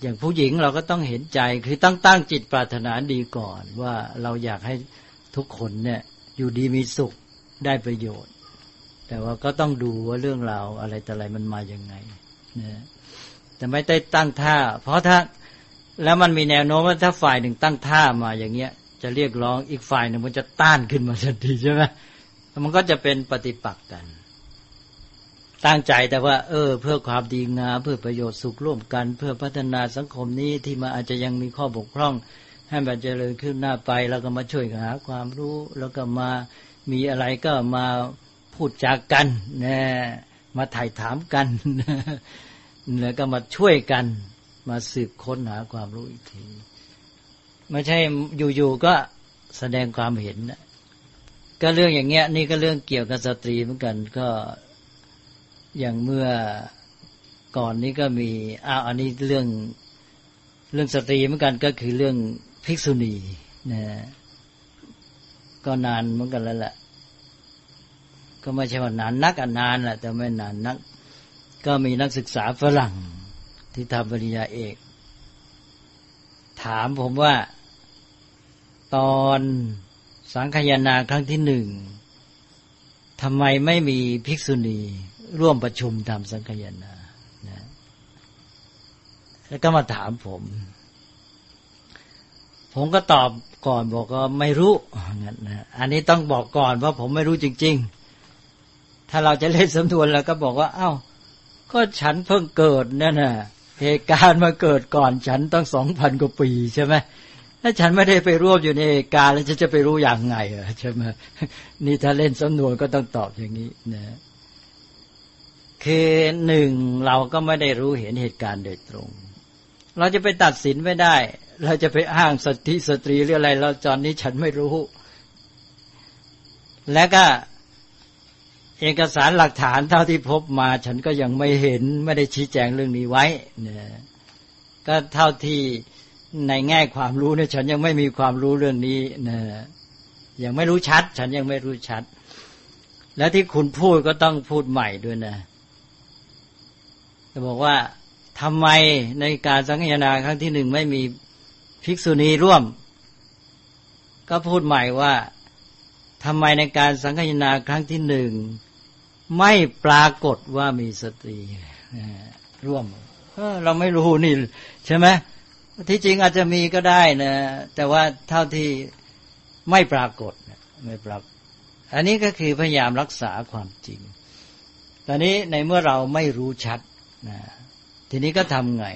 อย่างผู้หญิงเราก็ต้องเห็นใจคือตั้งตั้งจิตปรารถนาดีก่อน ว่าเราอยากให้ทุกคนเนี่ย อยู่ดีมีสุขได้ประโยชน์ แต่ว่าก็ต้องดูว่าเรื่องราวอะไรแต่อะไรมันมาอย่างไงนะแต่ไม่ได้ตั้งท่า เพราะถ้าแล้วมันมีแนวโน้มว่าถ้าฝ่ายหนึ่งตั้งท่ามาอย่างเงี้ย จะเรียกร้องอีกฝ่ายหนึ่งมันจะต้านขึ้นมาทันทีใช่ไหมมันก็จะเป็นปฏิปักษ์กัน ตั้งใจแต่ว่า เออ เพื่อความดีงามเพื่อประโยชน์สุขร่วมกัน เพื่อพัฒนาสังคมนี้ที่มาอาจจะยังมีข้อบกพร่อง ให้มันเจริญขึ้นหน้าไป แล้วก็มาช่วยหาความรู้ แล้วก็มามีอะไรก็มาพูดจากกันนะมาถ่ายถามกัน แล้วก็มาช่วยกัน มาสืบค้นหาความรู้อีกที ไม่ใช่อยู่ๆก็แสดงความเห็นนะก็เรื่องอย่างเงี้ย นี่ก็เรื่องเกี่ยวกับสตรีเหมือนกัน ก็ อย่างเมื่อก่อนนี้ก็มีอ้าวอันนี้เรื่องเรื่องสตรีเหมือนกันก็คือเรื่องภิกษุณีนะก็นานเหมือนกันแล้วแหละก็ไม่ใช่ว่านานนักอนานแหละแต่ไม่นานนัก ก็มีนักศึกษาฝรั่งที่ทำปริญญาเอก ถามผมว่า ตอนสังคยนาครั้งที่หนึ่งทำไมไม่มีภิกษุณี ร่วมประชุมทำสังคยนานะแล้วก็มาถามผม ผมก็ตอบก่อนบอกว่าไม่รู้งั้นนะอันนี้ต้องบอกก่อนว่าผมไม่รู้จริง ๆ ถ้าเราจะเล่นสำนวนเราก็บอกว่า เอา้า ก็ฉันเพิ่งเกิดนั่นน่ะเหตุการณ์มาเกิดก่อนฉันตั้งสองพันกว่าปีใช่ไหมถ้าฉันไม่ได้ไปร่วมอยู่ในเหตุการณ์แล้วจะจะไปรู้อย่างไงใช่ไหมนี่ถ้าเล่นสำนวนก็ต้องตอบอย่างนี้นะ คือหนึ่งเราก็ไม่ได้รู้เห็นเหตุการณ์โดยตรง เราจะไปตัดสินไม่ได้ เราจะไปอ้างสติสตรีหรืออะไร เราจอนนี้ฉันไม่รู้ และก็เอกสารหลักฐานเท่าที่พบมา ฉันก็ยังไม่เห็นไม่ได้ชี้แจงเรื่องนี้ไว้เนี่ยก็เท่าที่ในแง่ความรู้เนี่ยฉันยังไม่มีความรู้เรื่องนี้นะยังไม่รู้ชัด ฉันยังไม่รู้ชัด แล้วที่คุณพูดก็ต้องพูดใหม่ด้วยนะ จะบอกว่าทำไมในการสังฆนาครั้งที่หนึ่งไม่มีภิกษุณีร่วม ก็พูดใหม่ว่าทำไมในการสังฆนาครั้งที่หนึ่งไม่ปรากฏว่ามีสตรีร่วมเราไม่รู้นี่ ใช่ไหมที่จริงอาจจะมีก็ได้นะ แต่ว่าเท่าที่ไม่ปรากฏไม่ปรากฏอันนี้ก็คือพยายามรักษาความจริง ตอนนี้ในเมื่อเราไม่รู้ชัด นะทีนี้ก็ทำไง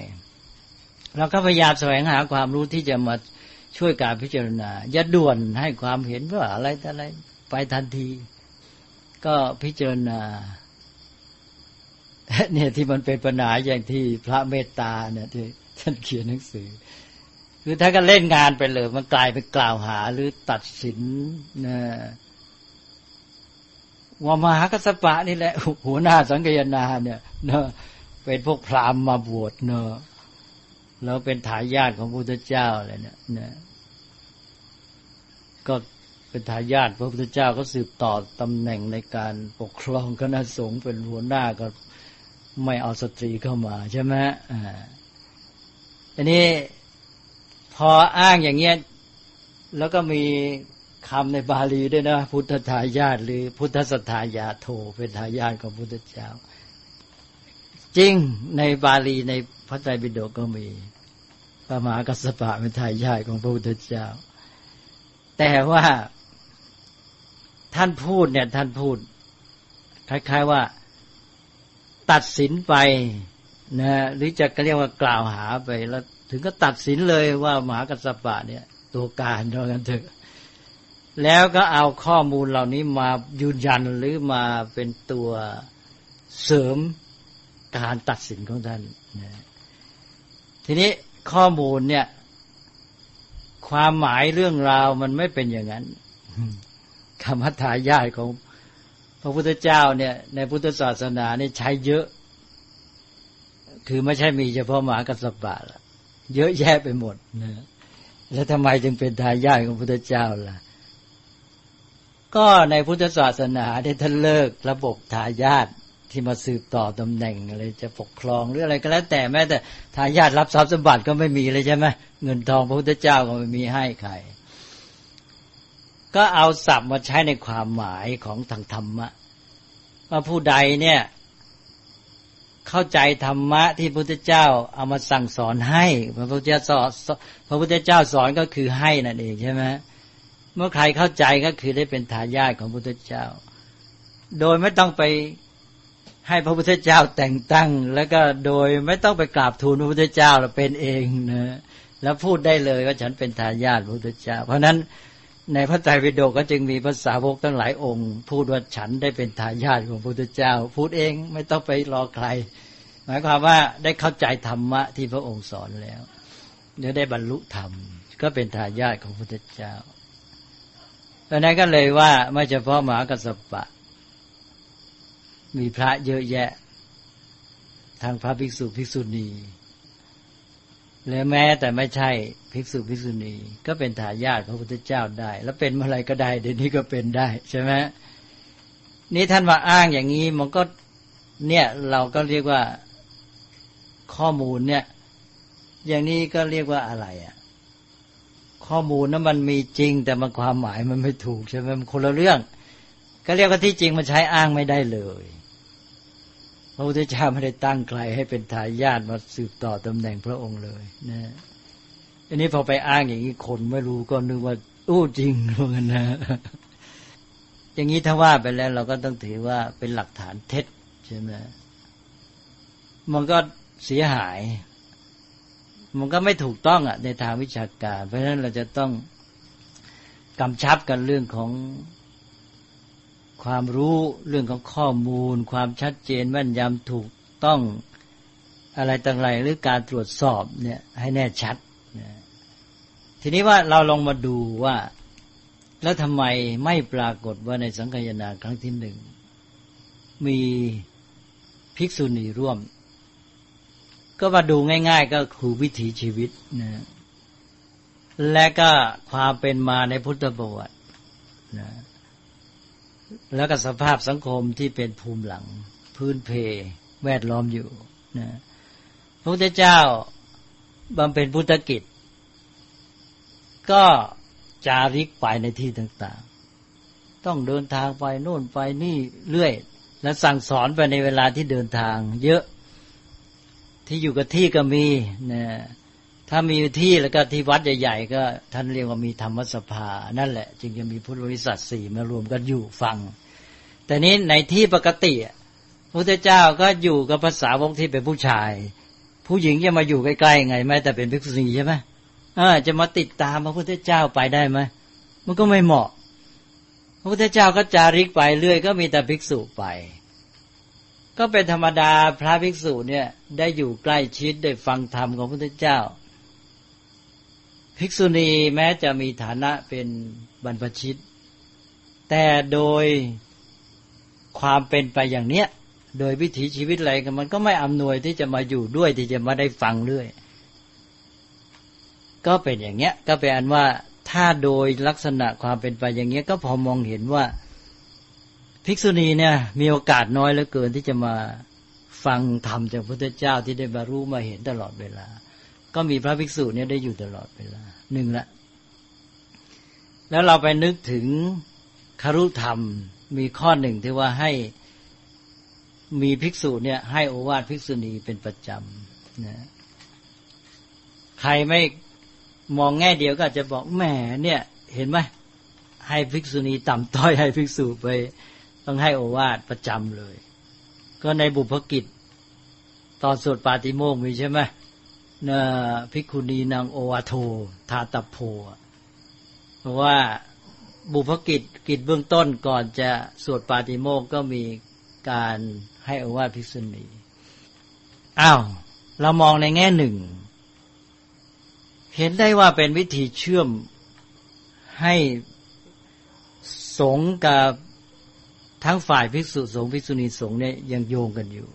เราก็พยายามแสวงหาความรู้ที่จะมาช่วยการพิจารณา อย่าด่วนให้ความเห็นว่าอะไรแต่อะไร ไปทันที ก็พิจารณาเนี่ยที่มันเป็นปัญหาอย่างที่พระเมตตาเนี่ยที่ท่านเขียนหนังสือ คือถ้าก็เล่นงานไปเลย มันกลายเป็นกล่าวหาหรือตัดสินนะว่ามหากัสปะนี่แหละหัวหน้าสังเกยนาเนี่ยเนะ เป็นพวกพราหมณ์มาบวชเนอะแล้วเป็นทายาทของพระพุทธเจ้าอะไรเนี่ยนะก็เป็นทายาทพระพุทธเจ้าก็สืบต่อตำแหน่งในการปกครองคณะสงฆ์เป็นหัวหน้าก็ไม่เอาสตรีเข้ามาใช่ไหมอ่าอันนี้พออ้างอย่างเงี้ยแล้วก็มีคำในบาลีด้วยนะ พุทธทายาทหรือพุทธสทายาโทเป็นทายาทของพุทธเจ้า จริงในบาลีในพระไตรปิฎกก็มีพระมหากัสสปะเป็นทายาทของพระพุทธเจ้า แต่ว่าท่านพูดเนี่ยท่านพูดคล้ายๆว่าตัดสินไปนะหรือจะเรียกว่ากล่าวหาไปแล้วถึงก็ตัดสินเลยว่ามหากัสปะเนี่ย ตัวการเท่านั้นเถอะแล้วก็เอาข้อมูลเหล่านี้มายืนยันหรือมาเป็นตัวเสริม การตัดสินของท่านนะทีนี้ข้อมูลเนี่ย ความหมายเรื่องราวมันไม่เป็นอย่างนั้นคำพัฒายาทของพระพุทธเจ้าเนี่ย ในพุทธศาสนาเนี่ยใช้เยอะ คือไม่ใช่มีเฉพาะหมากัสปะละเยอะแยะไปหมดนะแล้วทำไมจึงเป็นทายาทของพระพุทธเจ้าล่ะ ก็ในพุทธศาสนาได้ท่านเลิกระบบทายาท ที่มาสืบต่อตำแหน่งอะไรจะปกครองหรืออะไรก็แล้วแต่แม้แต่ทายาทรับทรัพย์สมบัติก็ไม่มีเลยใช่ไหมเงินทองพระพุทธเจ้าก็ไม่มีให้ใคร ก็เอาศัพท์มาใช้ในความหมายของทางธรรมะว่าผู้ใดเนี่ย เข้าใจธรรมะที่พระพุทธเจ้าเอามาสั่งสอนให้ พระพุทธเจ้าสอนพระพุทธเจ้าสอนก็คือให้นั่นเองใช่ไหมเมื่อใครเข้าใจก็คือได้เป็นทายาทของพระพุทธเจ้า โดยไม่ต้องไป ให้พระพุทธเจ้าแต่งตั้ง แล้วก็โดยไม่ต้องไปกราบทูลพระพุทธเจ้าเราเป็นเองนะแล้วพูดได้เลยว่าฉันเป็นทายาทพระพุทธเจ้า เพราะนั้นในพระไตรปิฎกก็จึงมีภาษาวกตั้งหลายองค์ พูดว่าฉันได้เป็นทายาทของพระพุทธเจ้า พูดเองไม่ต้องไปรอใคร หมายความว่าได้เข้าใจธรรมะที่พระองค์สอนแล้วเดี๋ยวได้บรรลุธรรม ก็เป็นทายาทของพระพุทธเจ้าดังนั้นก็เลยว่าไม่เฉพาะหมากัสสปะ มีพระเยอะแยะ ทางพระภิกษุภิกษุณีและแม้แต่ไม่ใช่ภิกษุภิกษุณี ก็เป็นทายาทพระพุทธเจ้าได้ แล้วเป็นเมื่อไรก็ได้เดี๋ยวนี้ก็เป็นได้ใช่ไหมนี่ท่านมาอ้างอย่างนี้มันก็เนี่ยเราก็เรียกว่าข้อมูลเนี่ย อย่างนี้ก็เรียกว่าอะไรอะ่ะ ข้อมูลนั้นมันมีจริง แต่มันความหมายมันไม่ถูกใช่ไหมมันคนละเรื่อง ก็เรียกว่าที่จริงมันใช้อ้างไม่ได้เลย ระพุทธเจ้าไม่ได้ตั้งใครให้เป็นทายาทมาสืบต่อตำแหน่งพระองค์เลยนะอันนี้พอไปอ้างอย่างนี้คนไม่รู้ก็นึกว่าอู้จริงเหมือนกันนะ อย่างนี้ถ้าว่าไปแล้ว เราก็ต้องถือว่าเป็นหลักฐานเท็จใช่ไหมมันก็เสียหาย มันก็ไม่ถูกต้องอะ ในทางวิชาการ เพราะฉะนั้นเราจะต้องกำชับกันเรื่องของ ความรู้เรื่องของข้อมูล ความชัดเจนแม่นยำถูกต้องอะไรต่างๆหรือการตรวจสอบเนี่ยให้แน่ชัด ทีนี้ว่าเราลองมาดูว่า แล้วทำไมไม่ปรากฏว่าในสังคายนาครั้งที่หนึ่ง มีภิกษุณีร่วม ก็มาดูง่าย ๆ ก็คือวิถีชีวิตนะและก็ความเป็นมาในพุทธประวัตินะ แล้วก็สภาพสังคมที่เป็นภูมิหลัง พื้นเพแวดล้อมอยู่นะพระพุทธเจ้าบำเพ็ญพุทธกิจ ก็จาริกไปในที่ต่างๆ ต้องเดินทางไปโน่นไปนี่เรื่อย และสั่งสอนไปในเวลาที่เดินทาง เยอะที่อยู่กับที่ก็มีนะ ถ้ามีที่แล้วก็ที่วัดใหญ่ๆก็ท่านเรียกว่ามีธรรมสภา นั่นแหละ จึงจะมีพุทธบริษัทสี่มารวมกันอยู่ฟัง แต่นี้ในที่ปกติพระเจ้าก็อยู่กับภาษาวกที่เป็นผู้ชาย ผู้หญิงจะมาอยู่ใกล้ๆไงแม้แต่เป็นภิกษุณีใช่ไหมจะมาติดตามพระพุทธเจ้าไปได้ไหมมันก็ไม่เหมาะ พระพุทธเจ้าก็จาริกไปเรื่อย ก็มีแต่ภิกษุไป ก็เป็นธรรมดาพระภิกษุเนี่ย ได้อยู่ใกล้ชิดได้ฟังธรรมของพระพุทธเจ้า ภิกษุณีแม้จะมีฐานะเป็นบรรพชิต แต่โดยความเป็นไปอย่างเนี้ย โดยวิถีชีวิตอะไรกันมันก็ไม่อำนวยที่จะมาอยู่ด้วยที่จะมาได้ฟังเรื่อยก็เป็นอย่างเนี้ย ก็เป็นอันว่าถ้าโดยลักษณะความเป็นไปอย่างเนี้ย ก็พอมองเห็นว่า ภิกษุณีเนี่ย มีโอกาสน้อยเหลือเกินที่จะมาฟังธรรมจากพระพุทธเจ้าที่ได้บรรลุมาเห็นตลอดเวลา ก็มีพระภิกษุเนี่ยได้อยู่ตลอดเวลาหนึ่งละ แล้วเราไปนึกถึงคารุธรรมมีข้อหนึ่งที่ว่าให้มีภิกษุเนี่ยให้โอวาทภิกษุณีเป็นประจำนะใครไม่มองแง่เดียวก็อาจจะบอกแหมเนี่ย เห็นไหมให้ภิกษุณีต่ำต้อยให้ภิกษุไป ต้องให้โอวาทประจำเลย ก็ในบุพกิจ ตอนสวดปาติโมกมีใช่ไหม นะภิกขุณีนางโอวาโททาตโพเพราะว่าบุพกิจกิจเบื้องต้นก่อนจะสวดปาติโมกก็มีการให้อวาทภิกษุณีอ้าวเรามองในแง่หนึ่ง เห็นได้ว่าเป็นวิธีเชื่อมให้สงกับทั้งฝ่ายภิกษุสงฆ์ภิกษุณีสงฆ์เนี่ยยังโยงกันอยู่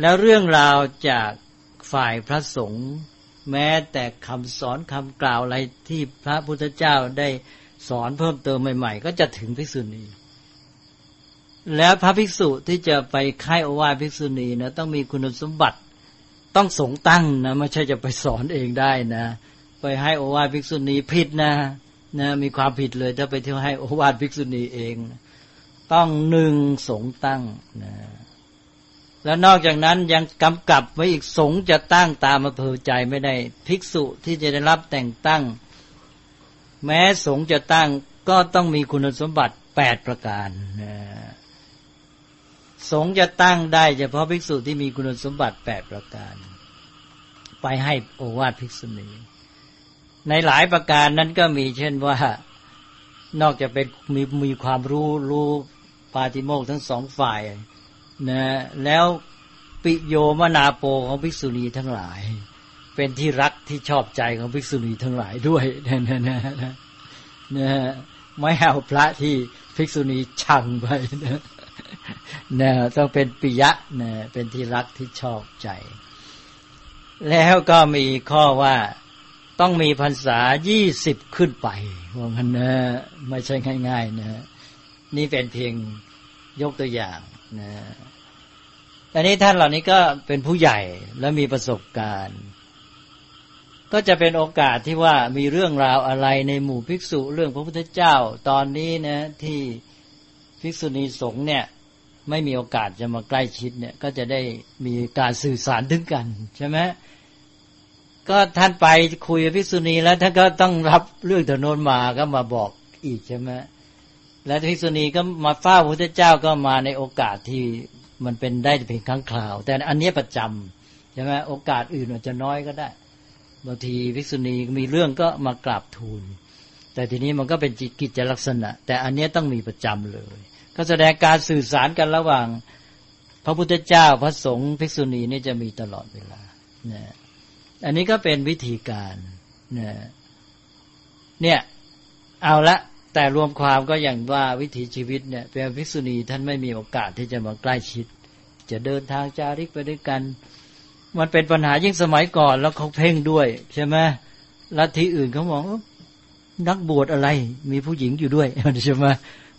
แล้วเรื่องราวจาก ฝ่ายพระสงฆ์แม้แต่คำสอนคำกล่าวอะไรที่พระพุทธเจ้าได้สอนเพิ่มเติมใหม่ ๆ ก็จะถึงภิกษุณี แล้วพระภิกษุที่จะไปค่ายอวาภิกษุณีนะต้องมีคุณสมบัติต้องสงตั้งนะไม่ใช่จะไปสอนเองได้นะ ไปให้อวาภิกษุณีผิดนะนะมีความผิดเลยถ้าไปเที่ยวให้อวาภิกษุณีเอง ต้องหนึ่งสงตั้งนะ แล้วนอกจากนั้นยังกำกับไว้อีกสงจะตั้งตามอำเภอใจไม่ได้ ภิกษุที่จะได้รับแต่งตั้ง แม้สงจะตั้งก็ต้องมีคุณสมบัติแปดประการสงจะตั้งได้เฉพาะภิกษุที่มีคุณสมบัติแปดประการ ไปให้โอวาทภิกษุณีในหลายประการนั้นก็มีเช่นว่านอกจากเป็นมีมีความรู้รู้ปาติโมกทั้งสองฝ่าย นะแล้วปิโยมนาโปของภิกษุณีทั้งหลาย เป็นที่รักที่ชอบใจของภิกษุณีทั้งหลายด้วยนะนะนะนะไม่เอาพระที่ภิกษุณีชังไปนะนะต้องเป็นปิยะนะเป็นที่รักที่ชอบใจ แล้วก็มีข้อว่าต้องมีพรรษายี่สิบขึ้นไปว่างั้นนะไม่ใช่ง่าย ๆ นะ นี่เป็นเพียงยกตัวอย่าง นะอันนี้ท่านเหล่านี้ก็เป็นผู้ใหญ่และมีประสบการณ์ ก็จะเป็นโอกาสที่ว่ามีเรื่องราวอะไรในหมู่ภิกษุเรื่องพระพุทธเจ้า ตอนนี้นะที่ภิกษุณีสงฆ์เนี่ย ไม่มีโอกาสจะมาใกล้ชิดเนี่ย ก็จะได้มีการสื่อสารถึงกันใช่ไหมก็ท่านไปคุยกับภิกษุณีแล้วท่านก็ต้องรับเรื่องถนนมาก็มาบอกอีกใช่ไหม และภิกษุณีก็มาเฝ้าพระพุทธเจ้าก็มาในโอกาสที่มันเป็นได้เพียงครั้งคราว แต่อันนี้ประจำใช่ไหมโอกาสอื่นอาจจะน้อยก็ได้บางทีภิกษุณีมีเรื่องก็มากราบทูล แต่ทีนี้มันก็เป็นจิกิจลักษณะ แต่อันนี้ต้องมีประจำเลย ก็แสดงการสื่อสารกันระหว่าง พระพุทธเจ้าพระสงฆ์ภิกษุณีนี่จะมีตลอดเวลาเนี่ยอันนี้ก็เป็นวิธีการเนี่ยเนี่ยเอาละ แต่รวมความก็อย่างว่าวิถีชีวิตเนี่ยเป็นภิกษุณีท่านไม่มีโอกาสที่จะมาใกล้ชิด จะเดินทางจาริกไปด้วยกัน มันเป็นปัญหายิ่งสมัยก่อนแล้วเขาเพ่งด้วย ใช่ไหมลัทธิอื่นเขามองนักบวชอะไร มีผู้หญิงอยู่ด้วยใช่ไหม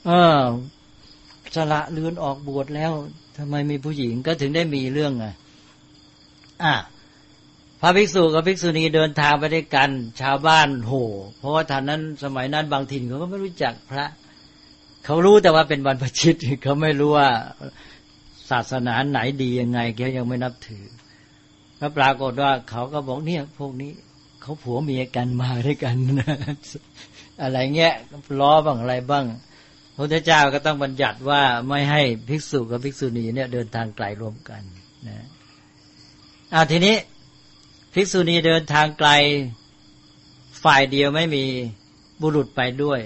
เออสละเลือนออกบวชแล้วทำไมมีผู้หญิงก็ถึงได้มีเรื่องอะอะ ระภิกษุกับภิกษุณีเดินทางไปด้วยกัน ชาวบ้านโห เพราะว่าท่านนั้นสมัยนั้นบางถิ่นเขาก็ไม่รู้จักพระ เขารู้แต่ว่าเป็นบรรพชิตเขาไม่รู้ว่าศาสนาไหนดียังไงเขายังไม่นับถือแล้วปรากฏว่าเขาก็บอกเนี่ย พวกนี้เขาผัวเมียกันมาด้วยกันนะอะไรเงี้ยล้อบ้างอะไรบ้างพระเจ้าก็ต้องบัญญัติว่าไม่ให้ภิกษุกับภิกษุณีเนี่ยเดินทางไกลรวมกันนะอาทีนี้ ภิกษุณีเดินทางไกล ฝ่ายเดียวไม่มีบุรุษไปด้วย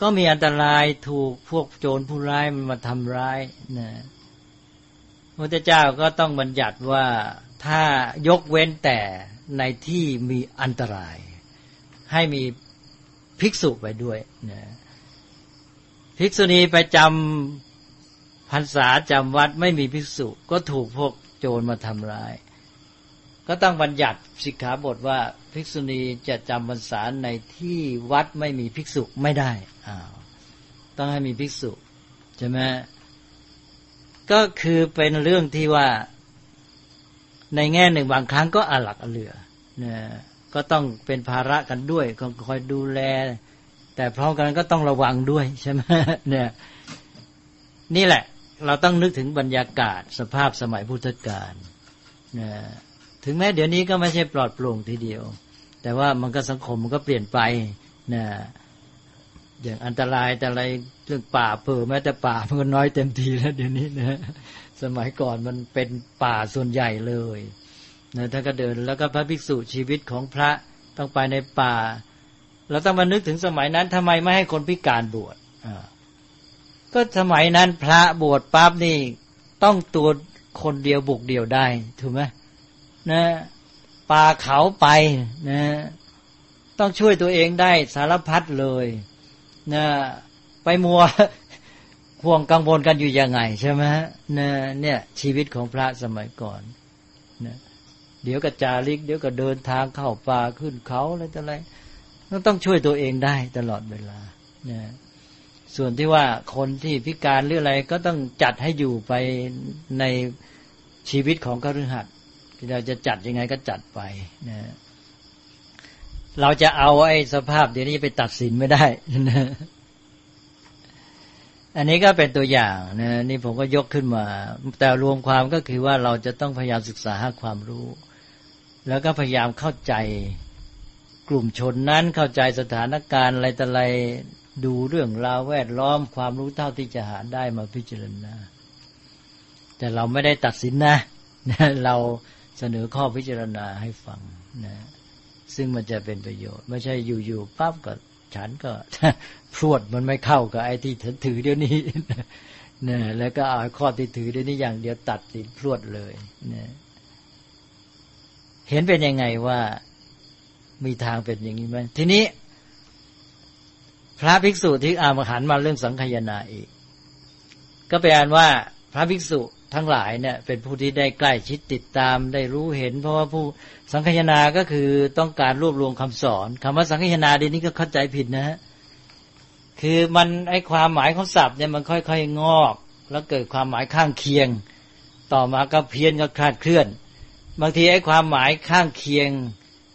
ก็มีอันตรายถูกพวกโจรผู้ร้ายมันมาทำร้ายนะพระเจ้าก็ต้องบัญญัติว่าถ้ายกเว้นแต่ในที่มีอันตราย ให้มีภิกษุไปด้วยนะภิกษุณีไปจำพรรษาจำวัดไม่มีภิกษุ ก็ถูกพวกโจรมาทำร้าย ก็ต้องบัญญัติสิกขาบทว่าภิกษุณีจะจำพรรษาในที่วัดไม่มีภิกษุไม่ได้อ้าวต้องให้มีภิกษุใช่ไหมก็คือเป็นเรื่องที่ว่า ในแง่หนึ่งบางครั้งก็อาหลักอเหลือนะก็ต้องเป็นภาระกันด้วยคอยดูแล แต่พร้อมกันก็ต้องระวังด้วยใช่ไหมเนี่ย นี่แหละ เราต้องนึกถึงบรรยากาศสภาพสมัยพุทธกาลนะ ถึงแม้เดี๋ยวนี้ก็ไม่ใช่ปลอดโปร่งทีเดียว แต่ว่ามันก็สังคมมันก็เปลี่ยนไปนะอย่างอันตรายแต่อะไรเรื่องป่าเผื่อแม้แต่ป่ามันก็น้อยเต็มทีแล้วเดี๋ยวนี้นะสมัยก่อนมันเป็นป่าส่วนใหญ่เลยนะท่าก็เดินแล้วก็พระภิกษุชีวิตของพระต้องไปในป่าเราต้องมานึกถึงสมัยนั้นทำไมไม่ให้คนพิการบวชก็สมัยนั้นพระบวชปั๊บนี่ต้องตัวคนเดียวบุกเดียวได้ถูกไหม นะป่าเขาไปนะต้องช่วยตัวเองได้สารพัดเลยนะไปมัวห่วงกังวลกันอยู่ยังไงใช่ไหมนะเนี่ยชีวิตของพระสมัยก่อนนะเดี๋ยวก็จาริก เดี๋ยวก็เดินทางเข้าป่าขึ้นเขาอะไรต่ออะไรต้องช่วยตัวเองได้ตลอดเวลานะส่วนที่ว่าคนที่พิการหรืออะไรก็ต้องจัดให้อยู่ไปในชีวิตของกฤหัส เราจะจัดยังไงก็จัดไปนะเราจะเอาไอ้สภาพเดี๋ยวนี้ไปตัดสินไม่ได้นะอันนี้ก็เป็นตัวอย่างนะนี่ผมก็ยกขึ้นมา แต่รวมความก็คือว่าเราจะต้องพยายามศึกษาหาความรู้ แล้วก็พยายามเข้าใจกลุ่มชนนั้นเข้าใจสถานการณ์อะไรแต่อะไรดูเรื่องราวแวดล้อมความรู้เท่าที่จะหาได้มาพิจารณาแต่เราไม่ได้ตัดสินนะเรา เสนอข้อพิจารณาให้ฟังนะซึ่งมันจะเป็นประโยชน์ ไม่ใช่อยู่ๆปั๊บก็ฉันก็พรวดมันไม่เข้ากับไอ้ที่ถือเดี๋ยวนี้นะแล้วก็เอาข้อที่ถือเดี๋ยวนี้อย่างเดียวตัดสินพรวดเลยนะเห็นเป็นยังไงว่ามีทางเป็นอย่างนี้ไหมทีนี้ พระภิกษุที่อามหันมาเรื่องสังขยาอีก ก็แปลว่า พระภิกษุ ทั้งหลายเนี่ยเป็นผู้ที่ได้ใกล้ชิดติดตามได้รู้เห็น เพราะว่าผู้สังคยนาก็คือต้องการรวบรวมคำสอนคำว่าสังคยนาดีนี้ก็เข้าใจผิดนะฮะคือมันไอความหมายของศัพท์เนี่ยมันค่อย ๆ งอก แล้วเกิดความหมายข้างเคียง ต่อมาก็เพี้ยนก็คลาดเคลื่อน บางทีไอความหมายข้างเคียง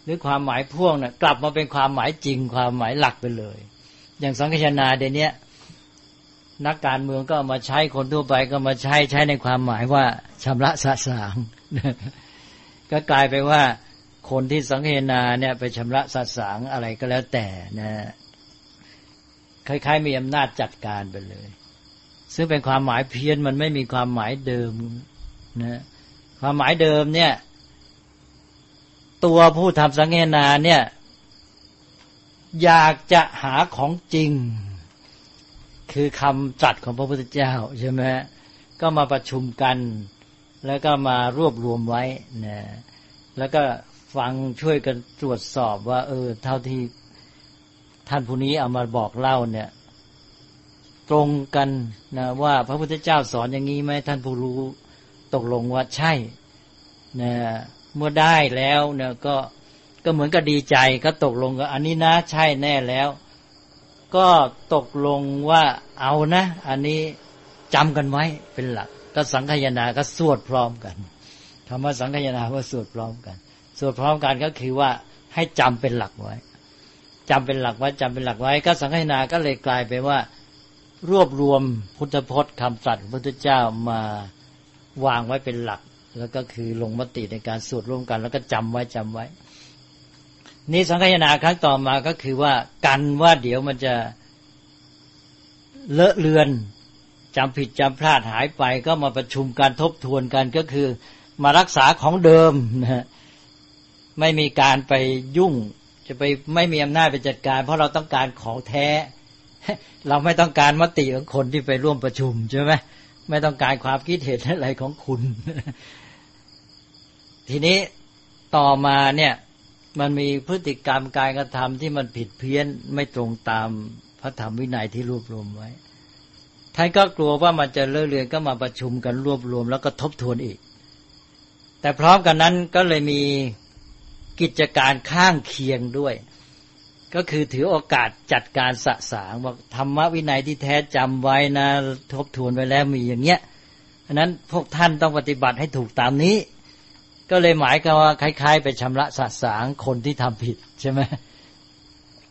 หรือความหมายพ่วงเนี่ยกลับมาเป็นความหมายจริง ความหมายหลักไปเลย อย่างสังคยนาเดี๋ยวนี้ นักการเมืองก็มาใช้คนทั่วไปก็มาใช้ใช้ในความหมายว่าชำระสะสางก็กลายไปว่าคนที่สังเกนาเนี่ยไปชำระสะสางอะไรก็แล้วแต่นะคล้ายๆมีอำนาจจัดการไปเลย ซึ่งเป็นความหมายเพี้ยนมันไม่มีความหมายเดิมนะความหมายเดิมเนี่ย ตัวผู้ทำสังเกนาเนี่ย อยากจะหาของจริง คือคำจัดของพระพุทธเจ้าใช่ไหมก็มาประชุมกัน แล้วก็มารวบรวมไว้นะแล้วก็ฟังช่วยกันตรวจสอบว่า เออ เท่าที่ท่านผู้นี้เอามาบอกเล่าเนี่ย ตรงกันนะว่าพระพุทธเจ้าสอนอย่างนี้ไหมท่านผู้รู้ตกลงว่าใช่นะเมื่อได้แล้วเนี่ยก็ก็เหมือนกับดีใจก็ตกลงกับอันนี้นะใช่แน่แล้ว ก็ตกลงว่าเอานะ อันนี้จำกันไว้เป็นหลักก็สังขยาก็สวดพร้อมกันคำว่าสังขยาว่าสวดพร้อมกันสวดพร้อมกันก็คือว่าให้จำเป็นหลักไว้จำเป็นหลักไว้จำเป็นหลักไว้ ก็สังขยาก็เลยกลายไปว่า รวบรวมพุทธพจน์คำสัตย์พระพุทธเจ้ามาวางไว้เป็นหลัก แล้วก็คือลงมติในการสวดร่วมกัน แล้วก็จำไว้จำไว้ นี่สังขยาครั้งต่อมาก็คือว่ากันว่าเดี๋ยวมันจะเลอะเลือนจำผิดจำพลาดหายไป ก็มาประชุมการทบทวนกันก็คือ มารักษาของเดิมนะไม่มีการไปยุ่ง จะไปไม่มีอำนาจไปจัดการ เพราะเราต้องการของแท้ เราไม่ต้องการมติของคนที่ไปร่วมประชุมใช่ไหมไม่ต้องการความคิดเห็นอะไรของคุณ ทีนี้ต่อมาเนี่ย มันมีพฤติกรรมการกระทำที่มันผิดเพี้ยนไม่ตรงตามพระธรรมวินัยที่รวบรวมไว้ท่านก็กลัวว่ามันจะเลื่อะเลือนก็มาประชุมกันรวบรวม แล้วก็ทบทวนอีก แต่พร้อมกันนั้นก็เลยมีกิจการข้างเคียงด้วย ก็คือถือโอกาสจัดการสะสางบอกธรรมวินัยที่แท้จำไว้นะ ทบทวนไว้แล้วมีอย่างเงี้ยอันนั้นพวกท่านต้องปฏิบัติให้ถูกตามนี้ ก็เลยหมายก็ว่าคล้าย ๆ ไปชำระสะสางคนที่ทำผิดใช่ไหม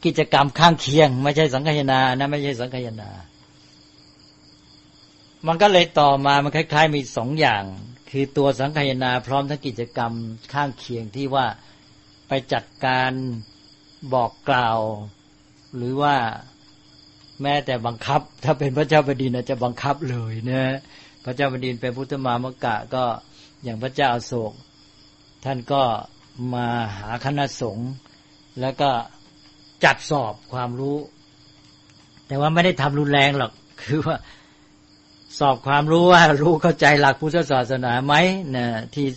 กิจกรรมข้างเคียง ไม่ใช่สังคายนานะไม่ใช่สังคายนา มันก็เลยต่อมามันคล้าย ๆ มีสองอย่าง คือตัวสังคายนา พร้อมทั้งกิจกรรมข้างเคียงที่ว่าไปจัดการบอกกล่าว หรือว่าแม้แต่บังคับ ถ้าเป็นพระเจ้าแผ่นดินจะบังคับเลยนะพระเจ้าแผ่นดินเป็นพุทธมามกะก็อย่างพระเจ้าอโศก ท่านก็มาหาคณะสงฆ์แล้วก็จัดสอบความรู้ แต่ว่าไม่ได้ทำรุนแรงหรอก คือว่าสอบความรู้ว่ารู้เข้าใจหลักพุทธศาสนาไหมนะที่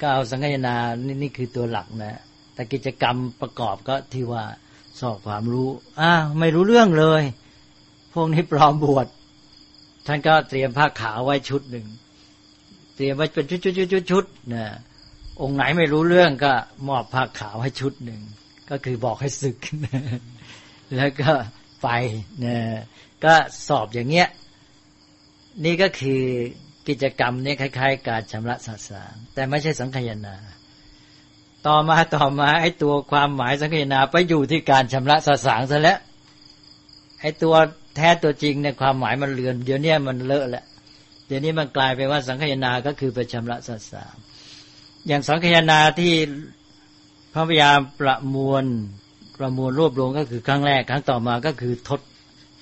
ก็เอาสังฆนานี่นี่คือตัวหลักนะ แต่กิจกรรมประกอบก็ที่ว่าสอบความรู้อ้าไม่รู้เรื่องเลย พวกนี้ปลอมบวชท่านก็เตรียมผ้าขาวไว้ชุดหนึ่ง เตรียมไว้เป็นชุดชุดชุดชุดชุดนะ องค์ไหนไม่รู้เรื่องก็มอบผ้าขาวให้ชุดหนึ่ง ก็คือบอกให้ศึก แล้วก็ไปนะก็สอบอย่างเงี้ย นี่ก็คือกิจกรรมนี่คล้าย ๆ การชำระสาสาง แต่ไม่ใช่สังขยาาต่อมาต่อมาไอ้ตัวความหมายสังขยาไปอยู่ที่การชำระสาสางซะแล้วไอ้ตัวแท้ตัวจริงในความหมายมันเลือน เดี๋ยวนี้มันเลอะแล้วเดี๋ยวนี้มันกลายไปว่าสังขยาก็คือไปชำระสาสาง อย่างสังขยาที่พระพยาประมวลประมวลรวบรวมก็คือครั้งแรก ครั้งต่อมาก็คือทด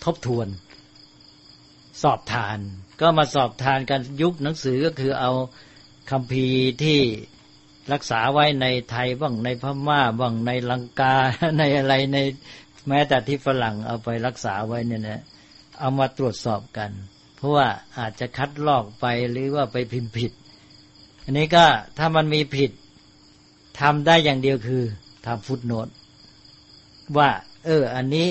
ทบทวน สอบทาน ก็มาสอบทานกันยุคหนังสือก็คือเอาคำพีที่รักษาไว้ในไทยบ้างในพม่าบ้างในลังกาในอะไรในแม้แต่ที่ฝรั่งเอาไปรักษาไว้เนี่ยนะเอามาตรวจสอบกัน เพราะว่าอาจจะคัดลอกไปหรือว่าไปพิมพ์ผิด อันนี้ก็ถ้ามันมีผิดทำได้อย่างเดียวคือทำฟุตโนตว่า เออ อันนี้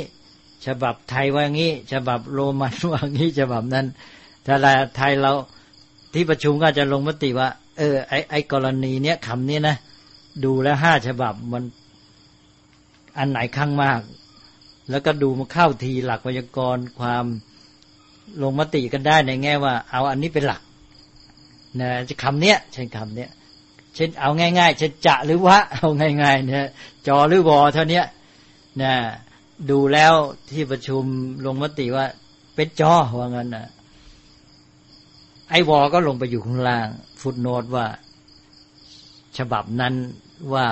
ฉบับไทยว่างี้ ฉบับโรมันว่างี้ ฉบับนั้นถ้าไทยเราที่ประชุมก็จะลงมติว่า เออ ไอไอกรณีเนี้ยคำนี้นะดูแล้วห้าฉบับมันอันไหนข้างมาก แล้วก็ดูมาเข้าทีหลักวยากรณ์ความลงมติกันได้ในแง่ว่า เอาอันนี้เป็นหลัก นะจะคำเนี้ยเช่นคำเนี้ยเช่นเอาง่ายๆเช่นจะหรือวะเอาง่ายๆเนี่ยจอหรือวอเท่านี้นะดูแล้วที่ประชุมลงมติว่า เป็นจอว่างั้นนะไอ้วอก็ลงไปอยู่ข้างล่าง ฟุตโนตว่า ฉบับนั้นว่า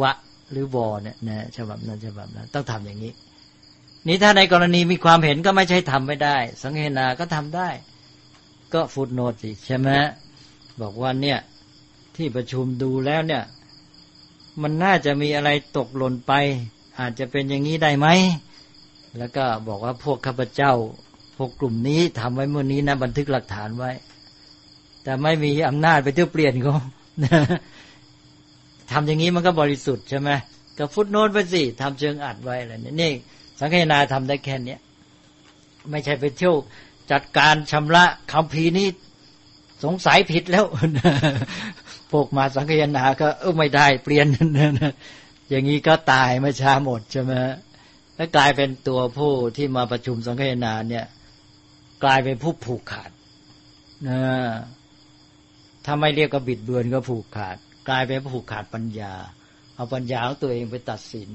วะหรือวอเนี่ยนะฉบับนั้นฉบับนั้น ต้องทำอย่างนี้ นี่ถ้าในกรณีมีความเห็นก็ไม่ใช่ทำไม่ได้ สังเกนาก็ทำได้ ก็ฟุตโนตสิใช่ไหม บอกว่าเนี่ยที่ประชุมดูแล้วเนี่ย มันน่าจะมีอะไรตกหล่นไป อาจจะเป็นอย่างนี้ได้ไหม แล้วก็บอกว่าพวกข้าพเจ้า พวกกลุ่มนี้ทำไว้เมื่อนี้นะบันทึกหลักฐานไว้ แต่ไม่มีอำนาจไปเที่ยวเปลี่ยนเขาทำอย่างนี้มันก็บริสุทธิ์ใช่ไหมก็ฟุตโนตไปสิทำเชิงอัดไว้อะไรนี่นี่ สังเกนาทำได้แค่เนี้ยไม่ใช่ไปเที่ยวจัดการชำระคำพีนี้ สงสัยผิดแล้วพวกมาสังคยนาก็เออไม่ได้เปลี่ยนอย่างนี้ก็ตายไม่ช้าหมดใช่ไหมแล้วกลายเป็นตัวผู้ที่มาประชุมสังคยนาเนี่ย กลายเป็นผู้ผูกขาดนะถ้าไม่เรียกก็บิดเบือนก็ผูกขาด กลายเป็นผูกขาดปัญญา เอาปัญญาของตัวเองไปตัดสิน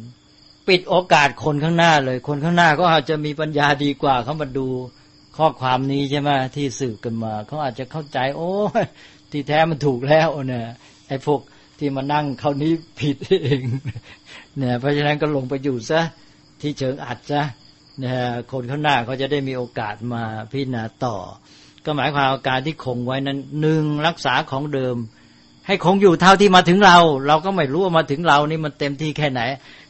ปิดโอกาสคนข้างหน้าเลย คนข้างหน้าก็อาจจะมีปัญญาดีกว่าเขามาดู ข้อความนี้ใช่ไหมที่สืบกันมาเขาอาจจะเข้าใจ โอ้ที่แท้มันถูกแล้วเนี่ยไอ้พวกที่มานั่งเขานี้ผิดเองเนี่ยเพราะฉะนั้นก็ลงไปอยู่ซะที่เชิงอัดซะนะคนข้างหน้าเขาจะได้มีโอกาสมาพิจารณาต่อ ก็หมายความาการที่คงไว้นั้นหนึ่งรักษาของเดิม ให้คงอยู่เท่าที่มาถึงเรา เราก็ไม่รู้ว่ามาถึงเรานี่มันเต็มที่แค่ไหน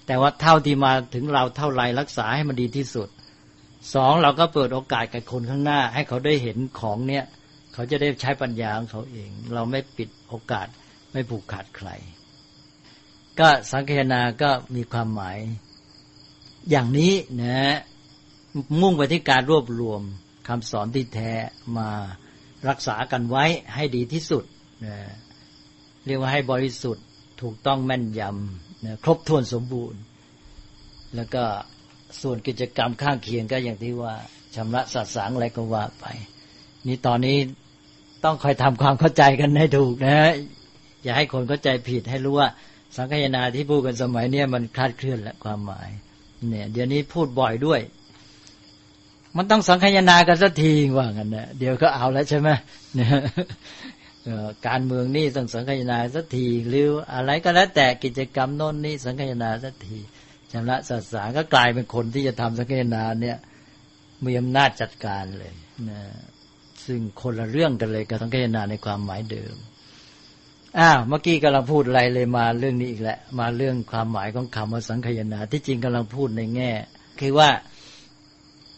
แต่ว่าเท่าที่มาถึงเราเท่าไรรักษาให้มันดีที่สุด สองเราก็เปิดโอกาสกับคนข้างหน้า ให้เขาได้เห็นของเนี้ยเขาจะได้ใช้ปัญญาของเขาเอง เราไม่ปิดโอกาสไม่ผูกขาดใคร ก็สังเกนาก็มีความหมาย อย่างนี้นะมุ่งไปที่การรวบรวมคำสอนที่แท้มารักษากันไว้ให้ดีที่สุดนะเรียกว่าให้บริสุทธิ์ถูกต้องแม่นยำนะครบถ้วนสมบูรณ์ แล้วก็ ส่วนกิจกรรมข้างเคียงก็อย่างที่ว่าชำระสัตสางอะไรก็ว่าไป นี่ตอนนี้ต้องคอยทำความเข้าใจกันให้ถูกนะ อย่าให้คนเข้าใจผิดให้รู้ว่า สังคายนาที่พูดกันสมัยเนี้ยมันคลาดเคลื่อนและความหมาย เนี่ย เดี๋ยวนี้พูดบ่อยด้วย มันต้องสังคายนากันสักทีว่างันนะเดี๋ยวก็เอาแล้วใช่ไหมเนี่ยการเมืองนี่ต้องสังคายนาสักทีหรืออะไรก็แล้วแต่กิจกรรมโน้นนี่สังคายนาสักที ชำระสัสาก็กลายเป็นคนที่จะทำสังคายนาเนี่ยมีอำนาจจัดการเลยนะซึ่งคนละเรื่องกันเลยกับสังคายนาในความหมายเดิมอ้าวเมื่อกี้กำลังพูดอะไรเลยมาเรื่องนี้อีกแล้วมาเรื่องความหมายของคำว่าสังคายนา ที่จริงกำลังพูดในแง่ คือว่า